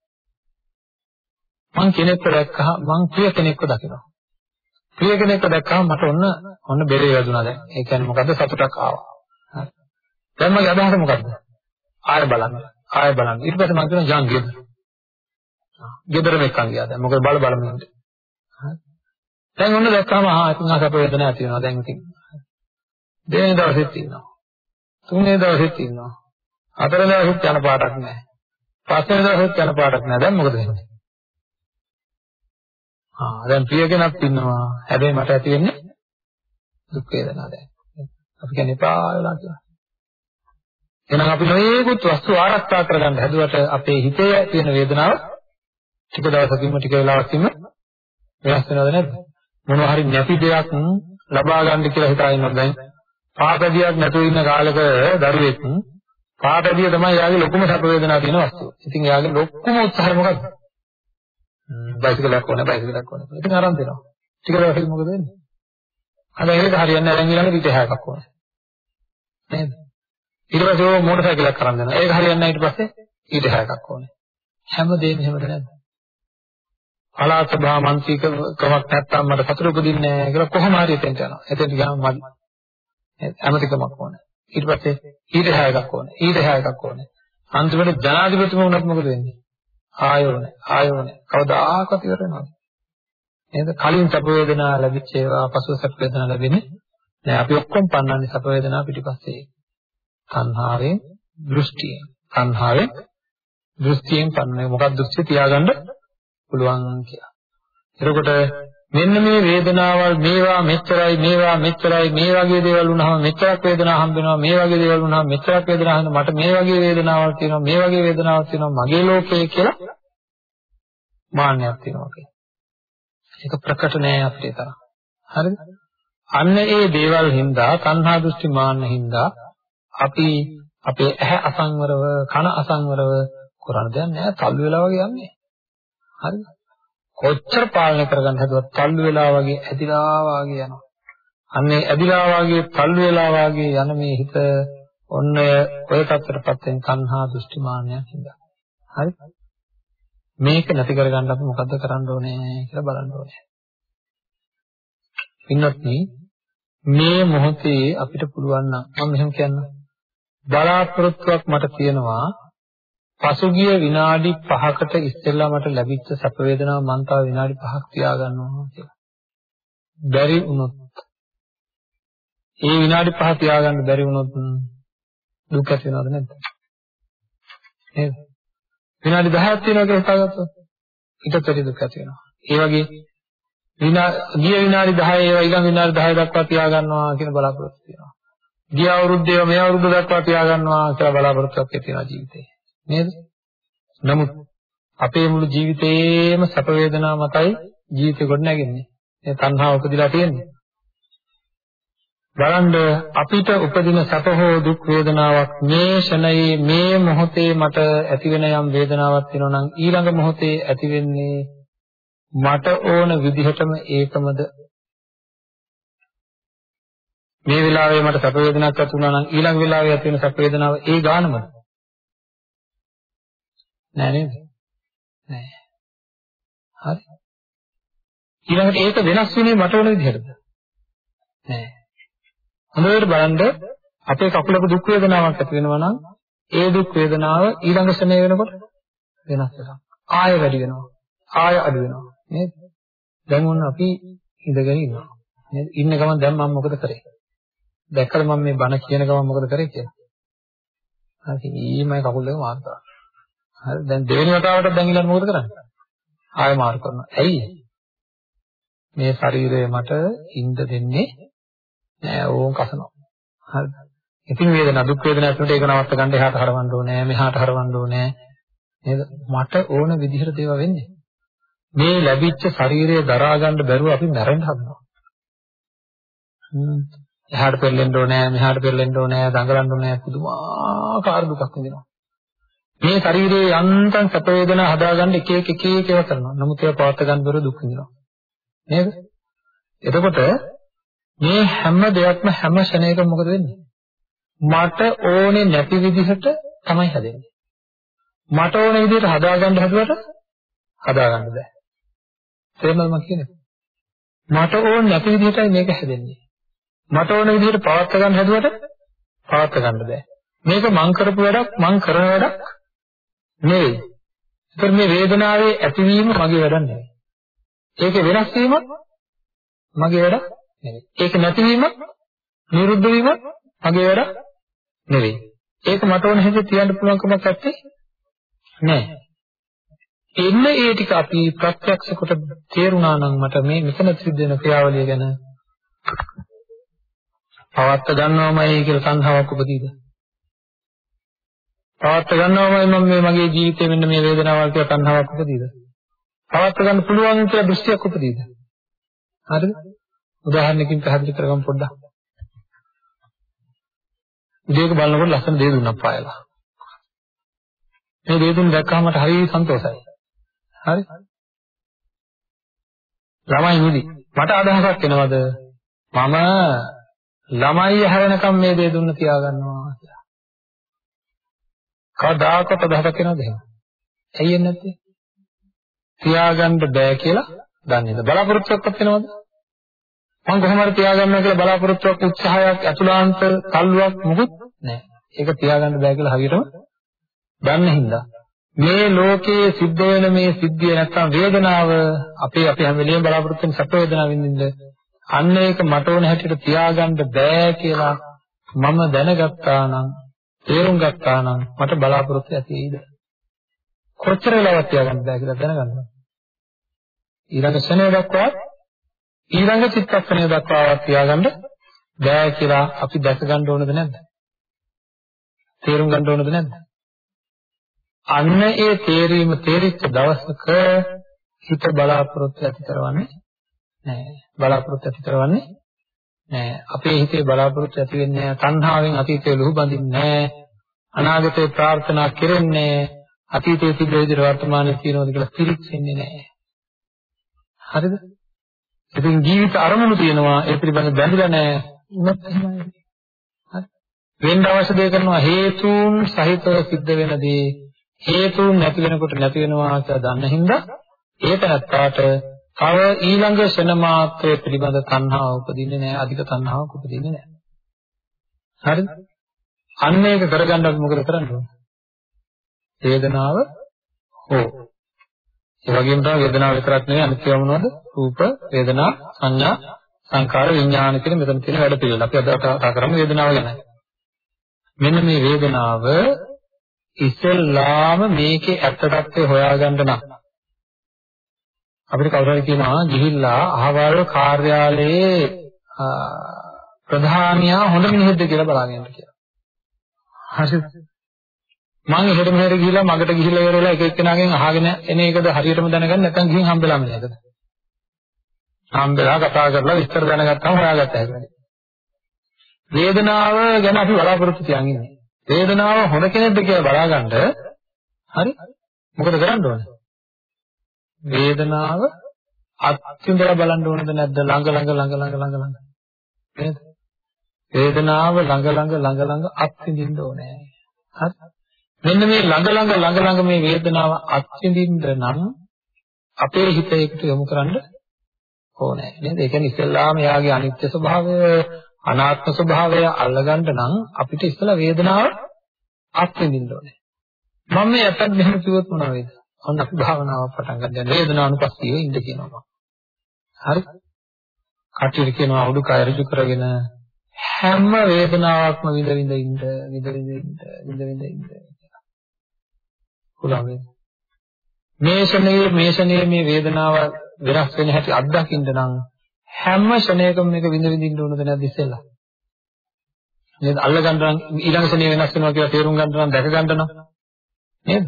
මං කෙනෙක්ව දැක්කහම මං ප්‍රිය කෙනෙක්ව දකිනවා. ප්‍රිය කෙනෙක්ව දැක්කහම මට ඔන්න ඔන්න බෙරේ වැදුනා දැන්. ඒ කියන්නේ මොකද්ද සතුටක් ආවා. හරි. දැන් මගේ අදහස මොකද්ද? ආය බලන්න. ආය බලන්න. ඊට පස්සේ මම කියනවා ජං ගෙදර. ගෙදරම එක්කන් ගියා දැන්. මොකද බල බල මිනින්ද. හරි. දැන් ඔන්න දැක්කම ආ ඉතින් ආසප වේදනාවක් ඇති වෙනවා දැන් ඉතින්. දෙවෙනි දවසෙත් ඉන්නවා. තුන්වෙනි දවසෙත් ඉන්නවා. හතරවෙනි දවසෙත් යන පාටක් නැහැ. පස්වෙනි දවසෙත් යන පාටක් නැහැ. දැන් මොකද වෙන්නේ? ආ දැන් ප්‍රිය කෙනෙක් ඉන්නවා. හැබැයි මට ඇති වෙන්නේ දුක් වේදනා දැන්. අපි කියන්නේ පා වෙලා කියලා. එහෙනම් අපි නොයේකුත් වස්තු ආරක්ෂා කරගන්න හැදුවට අපේ හිතේ තියෙන වේදනාව ටික දවසකින්ම ටික වෙලාවකින්ම වෙනස් වෙනවද නැද්ද? මොනවා හරි නැති දෙයක් ලබා ගන්න කියලා හිතා ඉන්නවා දැන්. පාපදියක් නැතුව ඉන්න කාලෙක දරුවෙක් පාපදිය තමයි යාගේ ලොකුම සැප වේදනාව තියෙන වස්තුව. ඉතින් යාගේ ලොකුම උත්සාහය මොකද්ද? බයිසිකලයක් ඕනේ බයිසිකලයක් ඕනේ. ඉතින් අරන් දෙනවා. ටික දවසකින් මොකද වෙන්නේ? අද ඒක හරියන්නේ නැහැ. දැන් ඊළඟ පිට හැයක් ඕනේ. නේද? ඊට පස්සේ ඕ මෝටර් සයිකලයක් අරන් දෙනවා. ඒක හරියන්නේ නැහැ ඊට පස්සේ ඊට හැයක් ඕනේ. හැමදේම එහෙමද නැද්ද? පළාත් සභා මන්ත්‍රීකමක් නැත්තම් මට සතුට උපදින්නේ නැහැ කියලා කොහොම හරි එතෙන්ට යනවා. එතෙන්ට ගියාම මදි. ඇමතිකමක් ඕනේ. ඊට පස්සේ ඊට හැයකක් ඕනේ. ඊට හැයකක් ඕනේ. අන්තිමට ජනාධිපතිම වුණත් මොකද වෙන්නේ? ආයෝනේ ආයෝනේ කවදාකවත් ඉවර වෙනවද? නේද? කලින් සැප වේදනා ලැබිච්ච ඒවා පසුව සැප වේදනා ලැබෙන්නේ නෑ. අපි ඔක්කොම පන්නන්නේ සැප වේදනා පිටිපස්සේ. තණ්හාවෙන් දෘෂ්ටියෙන්. තණ්හාවෙන් දෘෂ්ටියෙන් පන්නේ මොකක්ද දෘෂ්ටි තියාගන්න පුළුවන් කියලා. එතකොට මෙන්න මේ වේදනාවල් මේවා මෙච්චරයි මේවා මෙච්චරයි මේ වගේ දේවල් වුණාම මෙච්චරක් වේදනාවක් හම්බ වෙනවා මේ වගේ දේවල් වුණාම මෙච්චරක් වේදනාවක් හම්බ මට මේ වගේ වේදනාවක් තියෙනවා මේ වගේ වේදනාවක් තියෙනවා මගේ ලෝකය කියලා මාන්නයක් තියෙනවා කියන්නේ. ඒක ප්‍රකට නෑ අපිට තරම්. හරිද? අන්න ඒ දේවල් හින්දා තණ්හා දෘෂ්ටි මාන්න හින්දා අපි අපේ ඇහැ අසංවරව කන අසංවරව කරන්න දෙයක් නෑ තල්ලු වෙලා වගේ යන්නේ. හරිද? කොච්චර පාලනය කරගන්න හැදුවත් තල්ලු වෙලා වගේ ඇදිලා වගේ යනවා. අන්නේ ඇදිලා වගේ තල්ලු වෙලා වගේ යන මේ හිත ඔන්න ඔය තත්ත්වයටපත් වෙන තණ්හා දෘෂ්ටි මාන්නයක් හින්දා. හරි? මේක නැති කරගන්න අපි මොකද්ද කරන්න ඕනේ කියලා බලන්න ඕනේ. ඉන්නත්නි මේ මොහොතේ අපිට පුළුවන් නම් මම මෙහෙම කියන්නම්. බලාපොරොත්තුවක් මට තියෙනවා පසුගිය විනාඩි 5කට ඉස්සෙල්ලා මට ලැබිච්ච සැප වේදනාව මම තව විනාඩි 5ක් තියාගන්නවා කියලා. බැරි වුණොත් ඒ විනාඩි 5 තියාගන්න බැරි වුණොත් දුක් ඇති වෙනවද නැද්ද? නේද? විනාඩි 10ක් තියනවා කියලා හිතාගත්තොත් ඊටත් වැඩි දුක් ඇති වෙනවා. ඒ වගේ විනා ගිය විනාඩි 10 ඒවා ඊළඟ විනාඩි 10 දක්වා තියාගන්නවා කියන බලාපොරොත්තු තියෙනවා. ගිය අවුරුද්දේ මේ අවුරුද්ද දක්වා තියාගන්නවා කියලා බලාපොරොත්තුවක් තියෙනවා ජීවිතේ. නේද? නමුත් අපේ මුළු ජීවිතේම සැප වේදනා මතයි ජීවිතේ ගොඩ නැගෙන්නේ. මේ තණ්හාව උපදිලා තියෙන්නේ. බලන්න අපිට උපදින සැප හෝ දුක් වේදනාවක් මේ ෂණයේ මේ මොහොතේ මට ඇති වෙන යම් වේදනාවක් තියෙනවා නම් ඊළඟ මොහොතේ ඇති වෙන්නේ මට ඕන විදිහටම ඒකමද මේ වෙලාවේ මට සැප වේදනාවක් ඇති වුණා නම් ඊළඟ වෙලාවේ ඇති වෙන සැප වේදනාව ඒ ගානමද නෑ නේද? නෑ. හරි. ඊළඟට ඒක වෙනස් වෙන්නේ මට ඕන විදිහටද? නෑ. හොඳට බලන්න අපේ කකුලක දුක් වේදනාවක් ඇති වෙනවා නම් ඒ දුක් වේදනාව ඊළඟ ශ්‍රණය වෙනකොට වෙනස් වෙනවා. ආය වැඩි වෙනවා. ආය අඩු වෙනවා. නේද? දැන් ඔන්න අපි ඉඳගෙන ඉන්නවා. නේද? ඉන්න ගමන් දැන් මම මොකද කරේ? දැක්කද මම මේ බණ කියන ගමන් මොකද කරේ කියලා? හරි. ඊමයි කකුල් දෙක මාර්තා. හරි දැන් දෙවෙනි වතාවට දැන් ඊළඟ මොකද කරන්නේ? ආයෙ මාරු කරනවා. ඇයි? මේ ශරීරය මට ඉඳ දෙන්නේ නෑ ඕන් කසනවා. හරිද? ඉතින් වේදනා දුක් වේදනා ඇතුළට ඒක නවත්ත ගන්න එහාට හරවන්න ඕනේ මෙහාට හරවන්න ඕනේ නේද? මට ඕන විදිහට දේවල් වෙන්නේ. මේ ලැබිච්ච ශරීරය දරා ගන්න බැරුව අපි මැරෙන්න හදනවා. එහාට පෙරලෙන්න ඕනේ මෙහාට පෙරලෙන්න ඕනේ දඟලන්න ඕනේ පුදුමාකාර දුකක් විඳිනවා. මේ ශරීරයේ යන්තම් සැප වේදනා හදාගන්න එක එක එක එක ඒවා කරනවා. නමුත් ඒවා පවත් ගන්න බැරුව දුක් විඳිනවා. නේද? එතකොට මේ හැම දෙයක්ම හැම ෂණයකම මොකද වෙන්නේ? මට ඕනේ නැති විදිහට තමයි හැදෙන්නේ. මට ඕන විදිහට හදාගන්න හදුවට හදාගන්න බෑ. තේරුණාද මම කියන්නේ? මට ඕන නැති විදිහටයි මේක හැදෙන්නේ. මට ඕන විදිහට පවත් ගන්න හැදුවට පවත් ගන්න බෑ. මේක මං කරපු වැඩක් මං කරන වැඩක් නෙවෙයි. ඒතර මේ වේදනාවේ ඇතිවීම මගේ වැඩක් නෙවෙයි. ඒකේ වෙනස් වීමක් මගේ වැඩක් නෙවෙයි. ඒක නැතිවීමක් නිරුද්ධ වීමක් මගේ වැඩක් නෙවෙයි. ඒක මට ඕන හැටි තියන්න පුළුවන් කමක් නැත්තේ නෑ. එන්න ඒ ටික අපි ප්‍රත්‍යක්ෂ කොට තේරුණා නම් මට මේ මෙතන සිද්ධ වෙන ක්‍රියාවලිය ගැන පවත්ත ගන්නවමයි කියලා සංහාවක් උපදීද? පවත්ත ගන්නවමයි මම මේ මගේ ජීවිතේ මෙන්න මේ වේදනාවල් කියලා සංහාවක් උපදීද? පවත්ත ගන්න පුළුවන් කියලා දෘෂ්ටියක් උපදීද? හරිද? උදාහරණයකින් පැහැදිලි කරගමු පොඩ්ඩක්. උදේක බලනකොට ලස්සන දේ දුන්නක් පායලා. මේ දේ දුන්න දැක්කම මට හරි සන්තෝෂයි. හරි? ළමයි නිදි. මට අදහසක් එනවද? මම ළමයි හැරෙනකම් මේ දේ දුන්න තියාගන්නවා කියලා. කවදාකවත් අදහසක් එනවද එහෙම? ඇයි එන්නේ නැත්තේ? තියාගන්න බෑ කියලා දන්නේ නැහැ. බලාපොරොත්තුවක්වත් වෙනවද? මම කොහොම හරි තියාගන්නවා කියලා බලාපොරොත්තුවක් උත්සාහයක් අතුලාන්ත තල්ලුවක් මොකුත් නැහැ. ඒක තියාගන්න බෑ කියලා හරියටම දන්න හින්දා. මේ ලෝකයේ සිද්ධ වෙන මේ සිද්ධිය නැත්තම් වේදනාව අපේ අපි හැම වෙලේම බලාපොරොත්තු වෙන සැප වේදනාව විඳින්න අන්න ඒක මට ඕන හැටියට තියාගන්න බෑ කියලා මම දැනගත්තා නම් තේරුම් ගත්තා නම් මට බලාපොරොත්තු ඇති වෙයිද? කොච්චර වෙලාවක් තියාගන්න බෑ කියලා දැනගන්න. ඊළඟ ශරණය දක්වා ඊළඟ චිත්තක්ෂණය දක්වාවත් තියාගන්න බෑ කියලා අපි දැක ගන්න ඕනද නැද්ද? තේරුම් ගන්න ඕනද නැද්ද? අන්න ඒ තේරීම තේරිච්ච දවසක හිත බලාපොරොත්තු ඇති කරවන්නේ නෑ. බලාපොරොත්තු ඇති කරවන්නේ නෑ. අපේ හිතේ බලාපොරොත්තු ඇති වෙන්නේ නෑ. තණ්හාවෙන් අතීතේ ලුහු බඳින්නේ නෑ. අනාගතේ ප්‍රාර්ථනා කෙරෙන්නේ අතීතයේ සිද්ධ විදිහට වර්තමානයේ තියෙනවද කියලා පිළිච්චෙන්නේ නෑ. හරිද? ඉතින් ජීවිත අරමුණු තියෙනවා ඒ පිළිබඳව බැඳිලා නෑ උනත් එහෙමයි හරි වෙන්න අවශ්‍ය දේ කරනවා හේතුන් සහිතව සිද්ධ වෙන දේ. හේතුන් නැති වෙනකොට නැති වෙනවා කියලා දන්න හින්දා ඒක නැත්තාට තව ඊළඟ ෂණ මාත්‍රය පිළිබඳ තණ්හාව උපදින්නේ නැහැ අධික තණ්හාවක් උපදින්නේ නැහැ. හරිද? අන්න ඒක කරගන්න අපි මොකද කරන්න ඕනේ? වේදනාව හෝ ඒ වගේම තමයි වේදනාව විතරක් නෙවෙයි අනිත් ඒවා මොනවද රූප වේදනා සංඥා සංකාර විඥාන කියන මෙතන තියෙන වැඩ පිළිවෙල අපි අද කතා කරමු වේදනාව ගැන මෙන්න මේ වේදනාව ඉස්සෙල්ලාම මේකේ ඇත්ත తත්ත්වය හොයාගන්න නම් අපිට කවුරු හරි කියනවා ගිහිල්ලා අහවල් කාර්යාලයේ ප්‍රධානියා හොඳ මිනිහෙක්ද කියලා බලාගෙන යන්න කියලා. හරිද? මම එහෙට මෙහෙට ගිහිල්ලා මගට ගිහිල්ලා ඉවරලා එක එක්කෙනාගෙන් අහගෙන එන එකද හරියටම දැනගන්න නැත්නම් ගිහින් හම්බෙලාම නේද? හම්බෙලා කතා කරලා විස්තර දැනගත්තාම හොයාගත්ත හැකියි. වේදනාව ගැන අපි බලාපොරොත්තු තියන් ඉන්නේ. වේදනාව හොඳ කෙනෙක්ද කියලා බලාගන්න හරි මොකද කරන්න ඕනේ? වේදනාව අත්විඳලා බලන්න ඕනද නැද්ද ළඟ ළඟ ළඟ ළඟ ළඟ ළඟ නේද වේදනාව ළඟ ළඟ ළඟ ළඟ අත්විඳින්න ඕනේ හරි මෙන්න මේ ළඟ ළඟ ළඟ ළඟ මේ වේදනාව අත්විඳින්න නම් අපේ හිත ඒකට යොමු කරන්න ඕනේ නේද ඒ කියන්නේ ඉස්සෙල්ලාම එයාගේ අනිත්‍ය ස්වභාවය අනාත්ම ස්වභාවය අල්ලගන්න නම් අපිට ඉස්සෙල්ලා වේදනාව අත්විඳින්න ඕනේ මම මේ අතත් මෙහෙම කිව්වොත් මොනවා වේද ඔන්න අපි භාවනාව පටන් ගන්න වේදනානුපස්සීව ඉන්න කියනවා. හරි? කටියට කියනවා උඩුකය ඍජු කරගෙන හැම වේදනාවක්ම විඳ විඳ ඉන්න විඳ විඳ ඉන්න විඳ විඳ ඉන්න කියලා. පුළුවන් වේද? මේ ශනේ මේ ශනේ මේ වේදනාව වෙනස් වෙන හැටි අත්දකින්න නම් හැම ශනේකම මේක විඳ විඳින්න ඕනද නැද්ද ඉස්සෙල්ලා? නේද? අල්ල ගන්න නම් ඊළඟ ශනේ වෙනස් වෙනවා කියලා තේරුම් ගන්න නම් දැක ගන්න නම් නේද?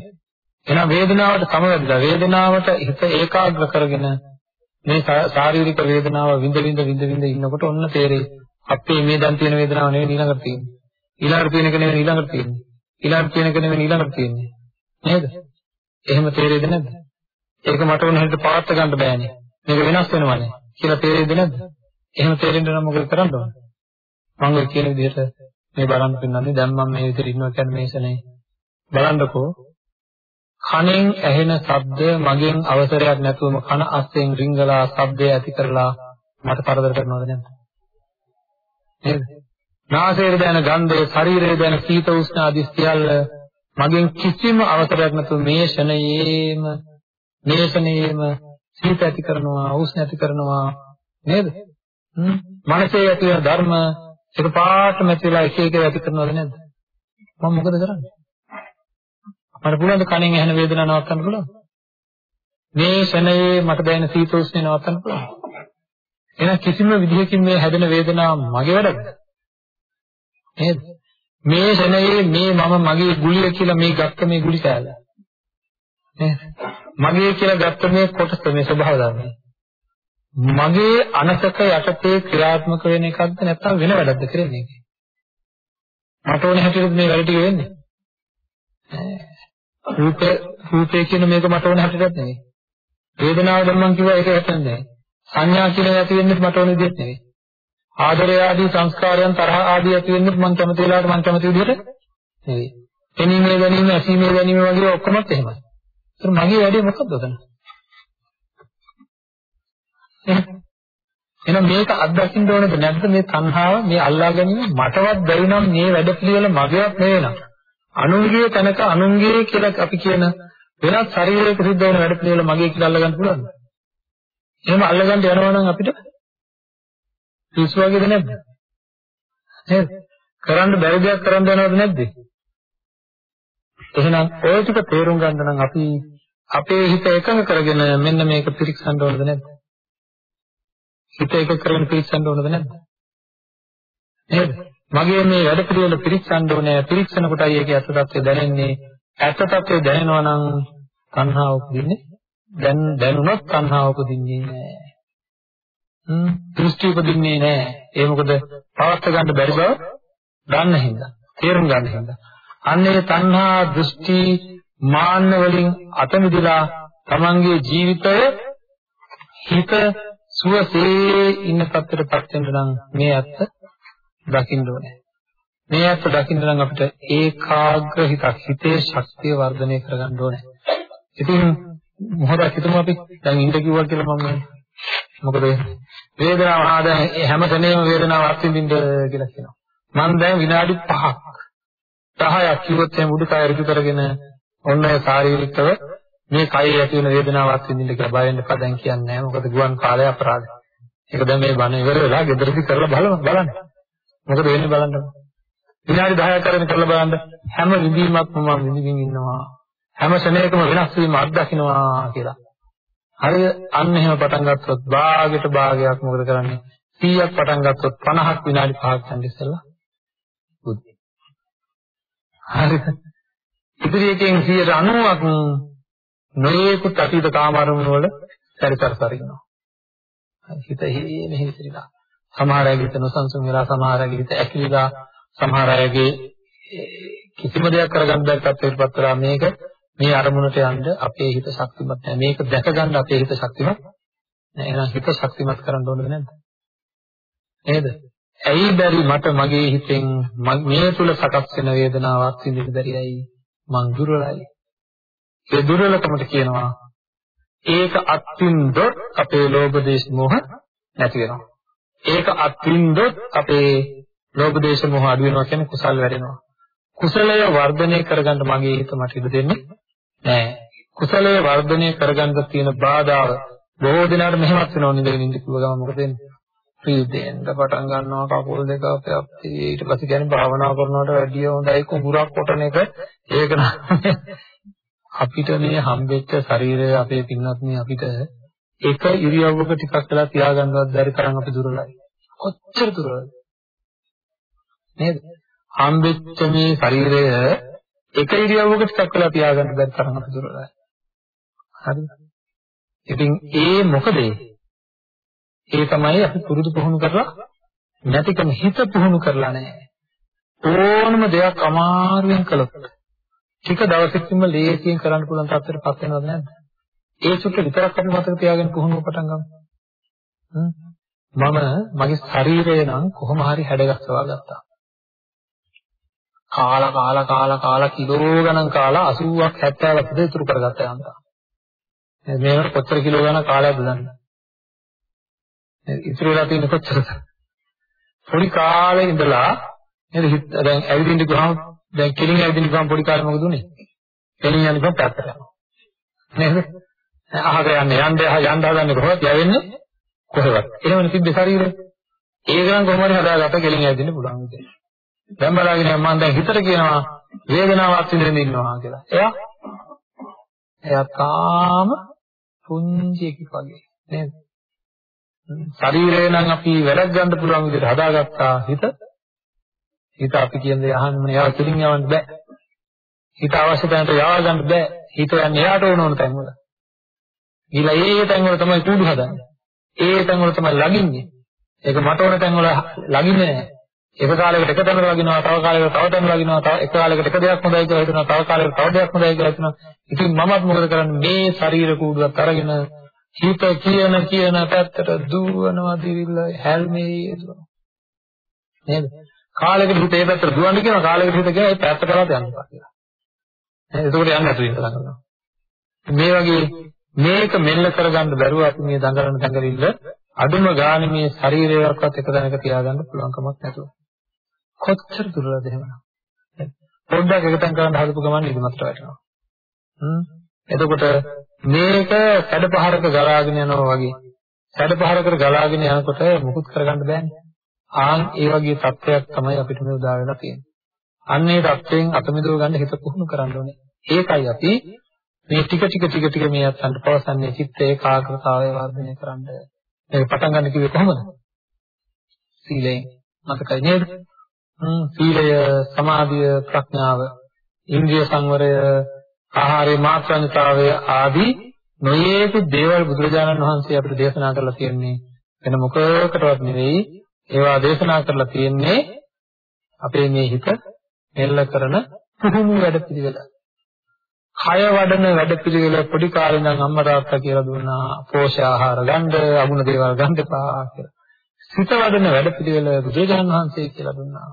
එහෙනම් වේදනාවට සමවැදලා වේදනාවට හිත ඒකාග්‍ර කරගෙන මේ ශාරීරික වේදනාව විඳ විඳ විඳ විඳ ඉන්නකොට ඔන්න තේරෙයි අපේ මේ දැන් තියෙන වේදනාව නෙවෙයි ඊළඟට තියෙන්නේ. ඊළඟට තියෙන එක නෙවෙයි ඊළඟට තියෙන්නේ. ඊළඟට තියෙන එක නෙවෙයි ඊළඟට තියෙන්නේ. නේද? එහෙම තේරෙයිද නැද්ද? ඒක මට උන හැටියට පාත් ගන්න බෑනේ. මේක වෙනස් වෙනවනේ කියලා තේරෙයිද නැද්ද? එහෙම තේරෙන්න නම් මොකද කරන්න ඕන? මම ඔය කියන විදිහට මේ බලන්න පින්නන්නේ දැන් මම මේ විදිහට ඉන්නවා කියන්නේ මේසනේ. බලන්නකෝ කනෙන් ඇහෙන ශබ්ද මගෙන් අවසරයක් නැතුවම කන අස්සෙන් රිංගලා ශබ්දය ඇති කරලා මට කරදර කරනවද නැද්ද? නේද? නාසයේ දැනෙන ගන්ධය, ශරීරයේ දැනෙන සීත උෂ්ණ ආදී සියල්ල මගෙන් කිසිම අවසරයක් නැතුව මේ ෂණයේම මේ ෂණයේම සීත ඇති කරනවා, උෂ්ණ ඇති කරනවා නේද? මනසේ ඇති වෙන ධර්ම එකපාරටම ඇති වෙලා එක එක ඇති කරනවද නැද්ද? මම මොකද කරන්නේ? මට පුළුවන් කණෙන් ඇහෙන වේදනාව නවත්තන්න පුළුවන්. මේ ෂණයේ මට දැනෙන සීත උෂ්ණ නවත්තන්න පුළුවන්. එහෙනම් කිසිම විදිහකින් මේ හැදෙන වේදනාව මගේ වැඩක්ද? නේද? මේ ෂණයේ මේ මම මගේ ගුලිය කියලා මේ ගත්ත මේ ගුලි කෑල්ල. නේද? මගේ කියලා ගත්ත මේ කොටස මේ ස්වභාව ධර්මයි. මගේ අනසක යටතේ ක්‍රියාත්මක වෙන එකක්ද නැත්නම් වෙන වැඩක්ද කරන්නේ? මට ඕනේ හැටියට මේ වැඩ ටික වෙන්නේ. රූප රූපේ කියන මේක මට ඕන හැටියට නෙවෙයි. වේදනාව දැන් මම කිව්වා ඒක ඇත්තක් නෑ. සංඥා කියන ඇති වෙන්නේ මට ඕන විදිහට නෙවෙයි. ආදරය ආදී සංස්කාරයන් තරහ ආදී ඇති වෙන්නේ මම කැමති වෙලාවට මම කැමති විදිහට නෙවෙයි. එනීමේ ගැනීම, ඇසීමේ ගැනීම වගේ ඔක්කොමත් එහෙමයි. ඒත් මගේ වැඩේ මොකක්ද උතන? එහෙනම් මේක අත්දකින්න ඕනද නැද්ද මේ තණ්හාව මේ අල්ලා ගැනීම මටවත් බැරි නම් මේ වැඩ පිළිවෙල මගේවත් නෙවෙයි නේද? අනුන්ගේ තැනක අනුන්ගේ කියලා අපි කියන වෙනත් ශරීරයක සිද්ධ වෙන වැඩ පිළිවෙල මගේ කියලා අල්ලගන්න පුළුවන්ද? එහෙම අල්ලගන්න යනවා නම් අපිට පිස්සු වගේද නැද්ද? නේද? කරන්න බැරි දෙයක් කරන්න යනවද නැද්ද? එහෙනම් ඔය ටික තේරුම් ගන්න නම් අපි අපේ හිත එකඟ කරගෙන මෙන්න මේක පිරික්සන්න ඕනද නැද්ද? හිත එක කරගෙන පිරික්සන්න ඕනද නැද්ද? නේද? මගේ මේ වැඩ පිළිවෙල පිරික්සන්න ඕනේ. පිරික්සන කොටයි ඒකේ අර්ථ తත්වය දැනෙන්නේ. අර්ථ తත්වය දැනෙනවා නම් තණ්හාව උපදින්නේ. දැන් දැනුණොත් තණ්හාව උපදින්නේ නැහැ. හ්ම් දෘෂ්ටි උපදින්නේ නැහැ. ඒ මොකද පවත් ගන්න බැරි බව දන්න හින්දා. තේරුම් ගන්න හින්දා. අන්නේ තණ්හා දෘෂ්ටි මාන්න වලින් අත මිදලා තමන්ගේ ජීවිතය හිත සුවසේ ඉන්න පැත්තටපත් වෙන්න නම් මේ ඇත්ත දකින්න ඕනේ. මේ අත් දකින්න නම් අපිට ඒකාග්‍ර හිතක් හිතේ ශක්තිය වර්ධනය කරගන්න ඕනේ. ඉතින් මොහොතක් හිතමු අපි දැන් ඉඳ කිව්වා කියලා මම මොකද වේදනාව ආ දැන් හැම තැනේම වේදනාව අත්විඳින්න කියලා කියනවා. මම දැන් විනාඩි 5ක් 10ක් කිව්වොත් එහෙනම් උඩුකය ඍජු කරගෙන ඔන්න ඒ ශාරීරිකව මේ කයේ ඇති වෙන වේදනාව අත්විඳින්න කියලා බය වෙන්න එපා දැන් කියන්නේ නැහැ. මොකද ගුවන් කාලය අපරාධ. ඒක දැන් මේ බණ ඉවර වෙලා ගෙදරදී කරලා බලමු බලන්න. මොකද වෙන්නේ බලන්න. විනාඩි 10ක් කරගෙන කරලා බලන්න හැම විඳීමක්ම මම විඳින්න ඉන්නවා. හැම ශරණයකම වෙනස් වීම අත්දකින්නවා කියලා. හරිය අන්න එහෙම පටන් ගත්තොත් භාගයට භාගයක් මොකද කරන්නේ? 100ක් පටන් ගත්තොත් 50ක් විනාඩි 5ක් යන ඉස්සෙල්ලා බුද්ධි. හරිද? ඉතිරි එකෙන් 190ක් නොයේකුත් අතීත කාමාරමුණු වල පරිතරතරිනවා. හිත හේන හිතිරිලා. සමහර අයගේ හිත නොසන්සුන් වෙලා සමහර අයගේ හිත ඇකිලිලා සමහර අයගේ කිසිම දෙයක් කරගන්න බැරි තත්ත්වයකටපත් වෙලා මේක මේ අරමුණට යන්න අපේ හිත ශක්තිමත් නැහැ. මේක දැක ගන්න අපේ හිත ශක්තිමත් නැහැ. එහෙනම් හිත ශක්තිමත් කරන්න ඕනද නැද්ද? නේද? ඇයි බැරි මට මගේ හිතෙන් මේ තුල සකස් වෙන වේදනාවක් විඳින්න බැරි ඇයි? මං දුර්වලයි. ඒ දුර්වලකමට කියනවා ඒක අත්විඳොත් අපේ ලෝභ දේශ මොහ නැති වෙනවා. ඒක අත්විඳොත් අපේ ලෝභ දේශ මොහ අඩු වෙනවා. කියන්නේ කුසල් වැඩෙනවා. කුසලය වර්ධනය කරගන්න මගේ හිත මට ඉඩ දෙන්නේ නැහැ. කුසලය වර්ධනය කරගන්න තියෙන බාධාව බොහෝ දිනකට මෙහෙමත් වෙනවා නේද නින්ද කිව්ව ගමන් මොකද වෙන්නේ? ප්‍රීතියෙන් පටන් ගන්නවා කකුල් දෙක අපේ ඊට පස්සේ කියන්නේ භාවනා කරනවට වැඩිය හොඳයි කුඹුරක් කොටන එක ඒක අපිට මේ හම්බෙච්ච ශරීරය අපේ පින්නත් මේ අපිට එක ඉරියව්වක ටිකක් වෙලා තියාගන්නවත් බැරි තරම් අපි දුර්වලයි. කොච්චර දුර්වලද? නේද? හම්බෙච්ච මේ ශරීරය එක ඉරියව්වක ටිකක් වෙලා තියාගන්න බැරි තරම දුරලයි. හරිද? ඉතින් ඒ මොකද ඒ තමයි අපි පුරුදු පුහුණු කරලා නැතිකම හිත පුහුණු කරලා නැහැ. ඕනම දෙයක් අමාරුවෙන් කළොත් ටික දවසකින්ම ලේසියෙන් කරන්න පුළුවන් තත්ත්වයට පත් වෙනවද නැද්ද? ඒ සුත්‍ර විතරක් අපි මතක තියාගෙන පුහුණුව පටන් ගමු. මම මගේ ශරීරය නම් කොහොම හරි හැඩගස්සවා ගත්තා. කාලා කාලා කාලා කාලා කිලෝ ගණන් කාලා 80ක් 70ක් විතර ඉතුරු කරගත්තා යන්තා. මේකට කොච්චර කිලෝ ගණන් කාලයක්ද දන්නේ? ඉතුරු වෙලා තියෙන කොච්චරද? පොඩි කාලේ ඉඳලා නේද දැන් ඇවිදින්න ගියාම දැන් කෙලින් ඇවිදින්න ගියාම පොඩි කාලේ මොකද උනේ? කෙලින් යන්න ගියාම පැත්තට යනවා. නේද? අහක යන්නේ යන්න යන්න හදන්නේ කොහොමද යවෙන්නේ? කොහෙවත්. එහෙමනේ තිබ්බ ශරීරය. ඒක නම් කොහොම හරි හදාගත්ත කෙලින් ඇවිදින්න පුළුවන් විදියට. දැන් බලාගෙන මම දැන් හිතට කියනවා වේදනාවක් විඳින්න ඉන්නවා කියලා. එයා එයා තාම පුංචි එකෙක් වගේ නේද? ශරීරය නම් අපි වැඩක් ගන්න පුළුවන් විදිහට හදාගත්තා හිත. හිත අපි කියන දේ අහන්න යාව කෙලින් යවන්න බෑ. හිත අවශ්‍ය තැනට යවා ගන්න බෑ. හිත යන්නේ එයාට ඕන ඕන තැන්වල. ගිහලා ඒ තැන්වල තමයි කුඩු හදන්නේ. ඒ තැන්වල තමයි ලගින්නේ. ඒක මට ඕන තැන්වල ලගින්නේ නැහැ එක කාලයකට එක තැනක ලගිනවා තව කාලයකට තව තැනක ලගිනවා තව එක කාලයකට එක දෙයක් හොඳයි කියලා හිතනවා තව කාලයකට තව දෙයක් හොඳයි කියලා හිතනවා. ඉතින් මමත් මොකද කරන්නේ? මේ ශරීර කූඩුවක් අරගෙන හිත කියන කියන පැත්තට දුවනවා දිවිල්ල හැල්මේ දුවනවා. නේද? කාලෙකට හිත ඒ පැත්තට දුවන්න කියන කාලෙකට හිත කියන ඒ පැත්ත කරලා යනවා කියලා. නේද? එතකොට යන්න නැතුව ඉඳලා කරනවා. මේ වගේ මේක මෙල්ල කරගන්න බැරුව අපි මේ දඟලන දඟලිල්ල අදුම ගානේ මේ ශරීරයක්වත් එක තැනක තියාගන්න පුළුවන් කමක් නැතුව. කොච්චර දුරද එහෙමනම් පොඩ්ඩක් එකතෙන් කරන්න හදපු ගමන් නිදිමතට වැටෙනවා හ්ම් එතකොට මේක සැඩපහරක ගලාගෙන යනවා වගේ සැඩපහරකට ගලාගෙන යනකොට මුකුත් කරගන්න බෑනේ. ආන් ඒ වගේ තත්ත්වයක් තමයි අපිට මේ උදා වෙලා තියෙන්නේ. අන්න ඒ තත්ත්වයෙන් අත මිදව ගන්න හිත පුහුණු කරන්න ඕනේ. ඒකයි අපි මේ ටික ටික ටික ටික මේ අත්න්ට පවසන්නේ චිත්ත ඒකාග්‍රතාවය වර්ධනය කරන්න. මේක පටන් ගන්න කිව්වේ කොහොමද? සීලයෙන් මතකයි නේද? සීලය, සමාධිය, ප්‍රඥාව, ඉන්ද්‍රිය සංවරය, ආහාරයේ මාත්‍රාන්‍යතාවය ආදී නොයේකු දේවල් බුදුරජාණන් වහන්සේ අපිට දේශනා කරලා තියෙන්නේ වෙන මොකකටවත් නෙවෙයි ඒවා දේශනා කරලා තියෙන්නේ අපේ මේ හිත මෙල්ල කරන පුහුණු වැඩපිළිවෙල. කය වඩන වැඩපිළිවෙල පොඩි කාලේ ඉඳන් අම්මා තාත්තා කියලා දුන්නා පෝෂාහාර ගන්න, අගුණ දේවල් ගන්න එපා කියලා. සිත වඩන වැඩපිළිවෙල බුදුරජාණන් වහන්සේ කියලා දුන්නා.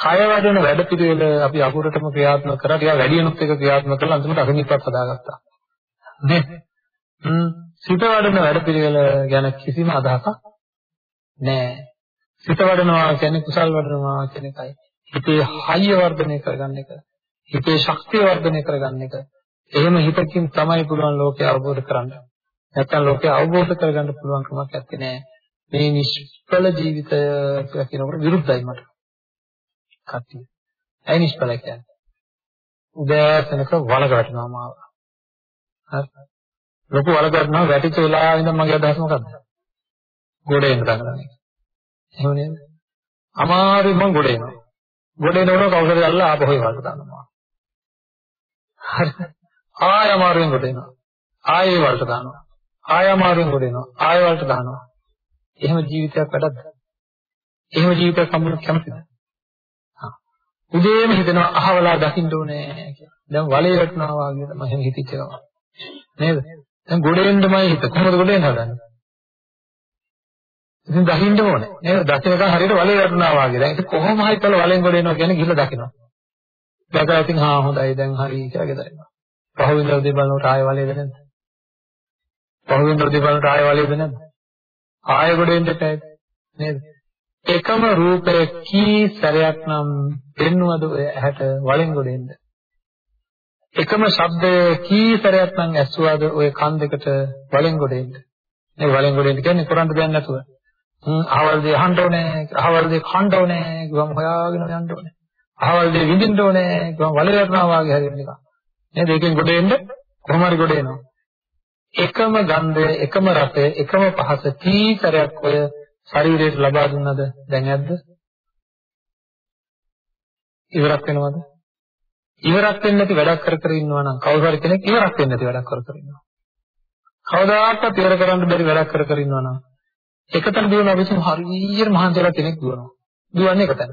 කය වඩන වැඩපිළිවෙල අපි අකුරටම ක්‍රියාත්මක කරා. ටිකක් වැඩියනොත් එක ක්‍රියාත්මක කරලා අන්තිමට අසනීපයක් හදාගත්තා නේ? හ්ම්. සිත වඩන වැඩපිළිවෙල ගැන කිසිම අදහසක් නැහැ සිත වඩනවා කියන්නේ කුසල් වඩනවා කියන එකයි. හිතේ හයිය වර්ධනය කරගන්න එක. හිතේ ශක්තිය වර්ධනය කරගන්න එක. එහෙම හිතකින් තමයි පුළුවන් ලෝකය අවබෝධ කරගන්න නැත්නම් ලෝකය අවබෝධ කරගන්න පුළුවන් කමක් නැත්තේ මේ නිෂ්ඵල ජීවිතය කියලා කියනකොට විරුද්ධයි මට. කට්ටිය. ඇයි නිෂ්ඵල කියන්නේ? උදෑසනක වලක වැටෙනවා මාව. හරි. ලොකු වලක වැටෙනවා වැටිච්ච වෙලාවෙ ඉඳන් මගේ අදහස මොකද්ද? ගොඩ එන්න දඟලන එක. එහෙම නේද? අමාරුයි මං ගොඩ එනවා. ගොඩ එනකොට කවුරුහරි අල්ලලා ආපහු ඒ වලට දානවා. හරි. ආය අමාරුවෙන් ගොඩ එනවා. ආයේ වලට දානවා. ආය අමාරුවෙන් ගොඩ එනවා. ආය වලට දානවා. එහෙම ජීවිතයක් වැඩක්ද? එහෙම ජීවිතයක් හම්බුනොත් කැමතිද? උදේම හිතනවා අහවලා දකින්න ඕනේ කියලා. දැන් වලේ වැටෙනවා වගේ තමයි එහෙම හිතෙච්චනවා. නේද? දැන් ගොඩ එන්නමයි හිත. කොහොමද ගොඩ එන්න හදන්නේ? ඉතින් දකින්න ඕනේ. නේද? දකින්නකම් හරියට වලේ වැටෙනවා වගේ. දැන් ඉතින් කොහොම හරි කළ වලෙන් ගොඩ එනවා කියන්නේ ගිහලා දකිනවා. දැකලා ඉතින් හා හොඳයි දැන් හරි කියලා ගෙදර එනවා. පහුවෙන්ද උදේ බලනකොට ආයෙ වලේද නැද්ද? පහුවෙන්ද උදේ බලනකොට ආයෙ වලේද නැද්ද? ආයෙ ගොඩ එන්න එපා නේද? එකම රූපය කී සැරයක් නම් පෙන්වද ඔය ඇහැට වලින් ගොඩෙන්න එකම ශබ්දය කී සැරයක් නම් ඇසුවද ඔය කන් දෙකට වලින් ගොඩෙන්න මේ වලින් ගොඩෙන්න කියන්නේ කරන්න දෙයක් නැතුව. හ්ම් අහවල් දේ අහන්න ඕනේ අහවල් දේ කන්න ඕනේ ගම හොයාගෙන යන්න ඕනේ. අහවල් දේ විඳින්න ඕනේ ගම වල වැටෙනවා වගේ හරියට නිකන් නේද ඒකෙන් ගොඩෙන්න කොහොම හරි ගොඩ එනවා එකම ගන්ධය එකම රසය එකම පහස කී සැරයක් ඔය ශරීරයට ලබා දුන්නද දැන් ඇද්ද? ඉවරක් වෙනවද? ඉවරක් වෙන්නේ නැති වැඩක් කර කර ඉන්නවා නම් කවුරු හරි කෙනෙක් ඉවරක් වෙන්නේ නැති වැඩක් කර කර ඉන්නවා. කවදාකවත් ඉවර කරන්න බැරි වැඩක් කර කර ඉන්නවා නම් එකතන දුවනවා විසින් හරියට මහන්සියලා කෙනෙක් දුවනවා. දුවන්නේ එකතන.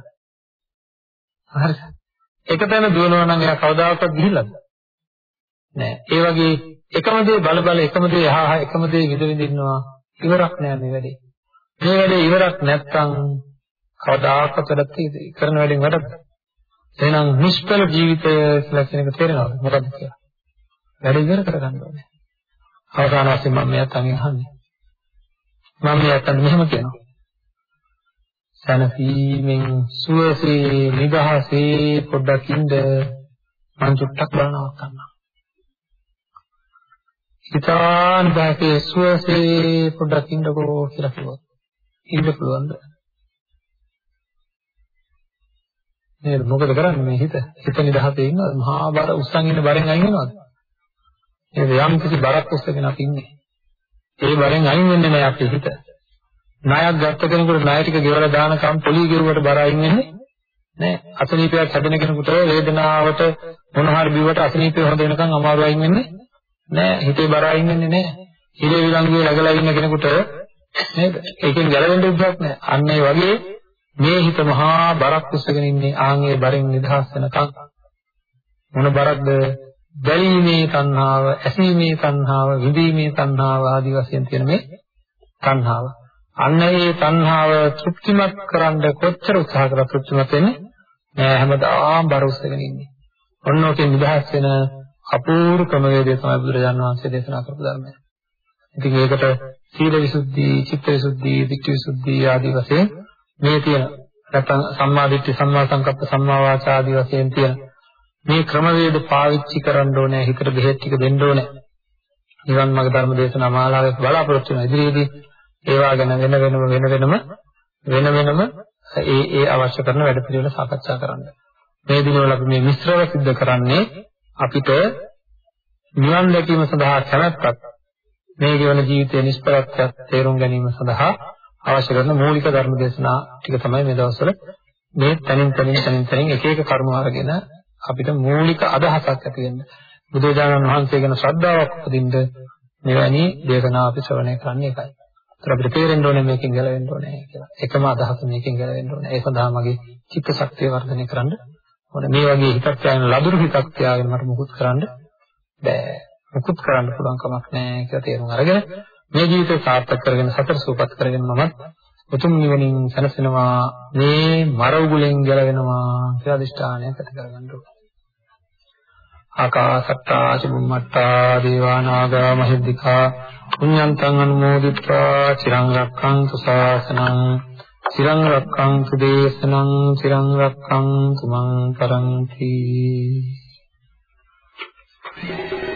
හරිද? එකතන දුවනවා නම් එයා කවදාකවත් ගිහිල්ලාද? නෑ. ඒ වගේ එකම දේ බල බල එකම දේ යහා එකම දේ විඳ විඳ ඉන්නවා ඉවරක් නෑ මේ වැඩේ. මේ වැඩේ ඉවරක් නැත්තම් කවදාකවත් වැඩක් කරන වැඩෙන් වැඩක්. එහෙනම් නිෂ්ඵල ජීවිතය කියලා කියන එක තේරෙනවද? මොකද්ද කියලා? වැඩ ඉවර කරගන්න ඕනේ. අවසාන වශයෙන් මම මෙයාට අහන්නේ. මම මෙයාට මෙහෙම කියනවා. සනසීමෙන් සුවසේ නිදහසේ පොඩ්ඩක් ඉඳ මං චුට්ටක් බලනවා කරනවා. හිතාන බෑකේ සුවසේ පොඩ්ඩක් ඉන්නකෝ කියලා කිව්වොත් ඉන්න පුළුවන්ද? නේද මොකද කරන්නේ මේ හිත? හිත නිදහසේ ඉන්නවද? මහා බර උස්සන් ඉන්න බරෙන් අයින් වෙනවද? නේද යම් කිසි බරක් උස්සගෙන අපි ඉන්නේ. ඒ බරෙන් අයින් වෙන්නේ නැහැ අපේ හිත. ණයක් ගත්ත කෙනෙකුට ණය ටික ගෙවලා දානකම් පොලි ගෙරුවට බර අයින් වෙන්නේ නැහැ. අසනීපයක් හැදෙන කෙනෙකුට වේදනාවට මොන හරි බිවට අසනීපය හොඳ වෙනකන් අමාරු අයින් වෙන්නේ නෑ හිතේ බර අයින් වෙන්නේ නෑ හිරේ විලංගුවේ läගලා ඉන්න කෙනෙකුට නේද? ඒකෙන් ගැලවෙන්න උද්දක් නෑ. අන්න ඒ වගේ මේ හිත මහා බරක් උස්සගෙන ඉන්නේ ආන් ඒ බරෙන් නිදහස් වෙනකන්. මොන බරක්ද? බැලීමේ තණ්හාව ඇසීමේ තණ්හාව විඳීමේ තණ්හාව ආදී වශයෙන් තියෙන මේ තණ්හාව. අන්න ඒ තණ්හාව තෘප්තිමත් කරන්න කොච්චර උත්සාහ කරලා තෘප්තිමත් වෙන්නේ නෑ. හැමදාම බර උස්සගෙන ඉන්නේ. ඔන්න ඔකේ නිදහස් වෙන අපූර්ව ක්‍රමවේදය තමයි බුදුරජාණන් වහන්සේ දේශනා කරපු ධර්මය. ඉතින් ඒකට සීල විසුද්ධි, චිත්ත විසුද්ධි, ධිට්ඨි විසුද්ධි ආදී වශයෙන් මේ තියෙන නැත්නම් සම්මා දිට්ඨි, සම්මා සංකප්ප, සම්මා වාචා ආදී වශයෙන් තියෙන මේ ක්‍රමවේද පාවිච්චි කරන්න ඕනේ, හිතට බෙහෙත් ටික දෙන්න ඕනේ. නිවන් මාර්ග ධර්ම දේශනා මාලාවේ බලාපොරොත්තු වෙන ඉදිරියේදී ඒවා ගැන වෙන වෙනම වෙන වෙනම වෙන වෙනම ඒ ඒ අවශ්‍ය කරන වැඩ පිළිවෙල සාකච්ඡා කරන්න. මේ දිනවල අපි මේ මිශ්‍රව සිද්ධ කරන්නේ අපිට නිවන් දැකීම සඳහා කැමැත්තක් මේ ජීවන ජීවිතයේ නිෂ්පලත්වයක් තේරුම් ගැනීම සඳහා අවශ්‍ය කරන මූලික ධර්ම දේශනා ටික තමයි මේ දවස්වල මේ තනින් තනින් තනින් තනින් එක එක කර්ම අරගෙන අපිට මූලික අදහසක් ඇති වෙන්න බුදුරජාණන් වහන්සේ ගැන ශ්‍රද්ධාවක් උපදින්න මෙවැනි දේශනා අපි ශ්‍රවණය කරන්නේ ඒකයි. ඒත් අපිට තේරෙන්න ඕනේ මේකෙන් ගැලවෙන්න ඕනේ කියලා. එකම අදහස මේකෙන් ගැලවෙන්න ඕනේ. ඒ සඳහා මගේ චිත්ත ශක්තිය වර්ධනය කරන්න ඕනේ. මේ වගේ හිතක් තියාගෙන ලදරු හිතක් තියාගෙන මට මුකුත් කරන්න බෑ. මුකුත් කරන්න පුළුවන් කමක් නෑ කියලා තේරුම් අරගෙන මේ ජීවිතය සාර්ථක කරගෙන සතර සූපත් කරගෙන මමත් උතුම් නිවනින් සැනසෙනවා මේ මර උගුලෙන් ගැලවෙනවා කියලා අදිෂ්ඨානයක් ඇති කරගන්න ඕනේ. ආකාසට්ටා චුම්මට්ටා දේවා නාග මහිද්దికා පුඤ්ඤන්තං අනුමෝදිත්වා චිරං රක්ඛන්තු ශාසනං චිරං රක්ඛන්තු දේශනං චිරං රක්ඛන්තු මං කරන්ති Thank you.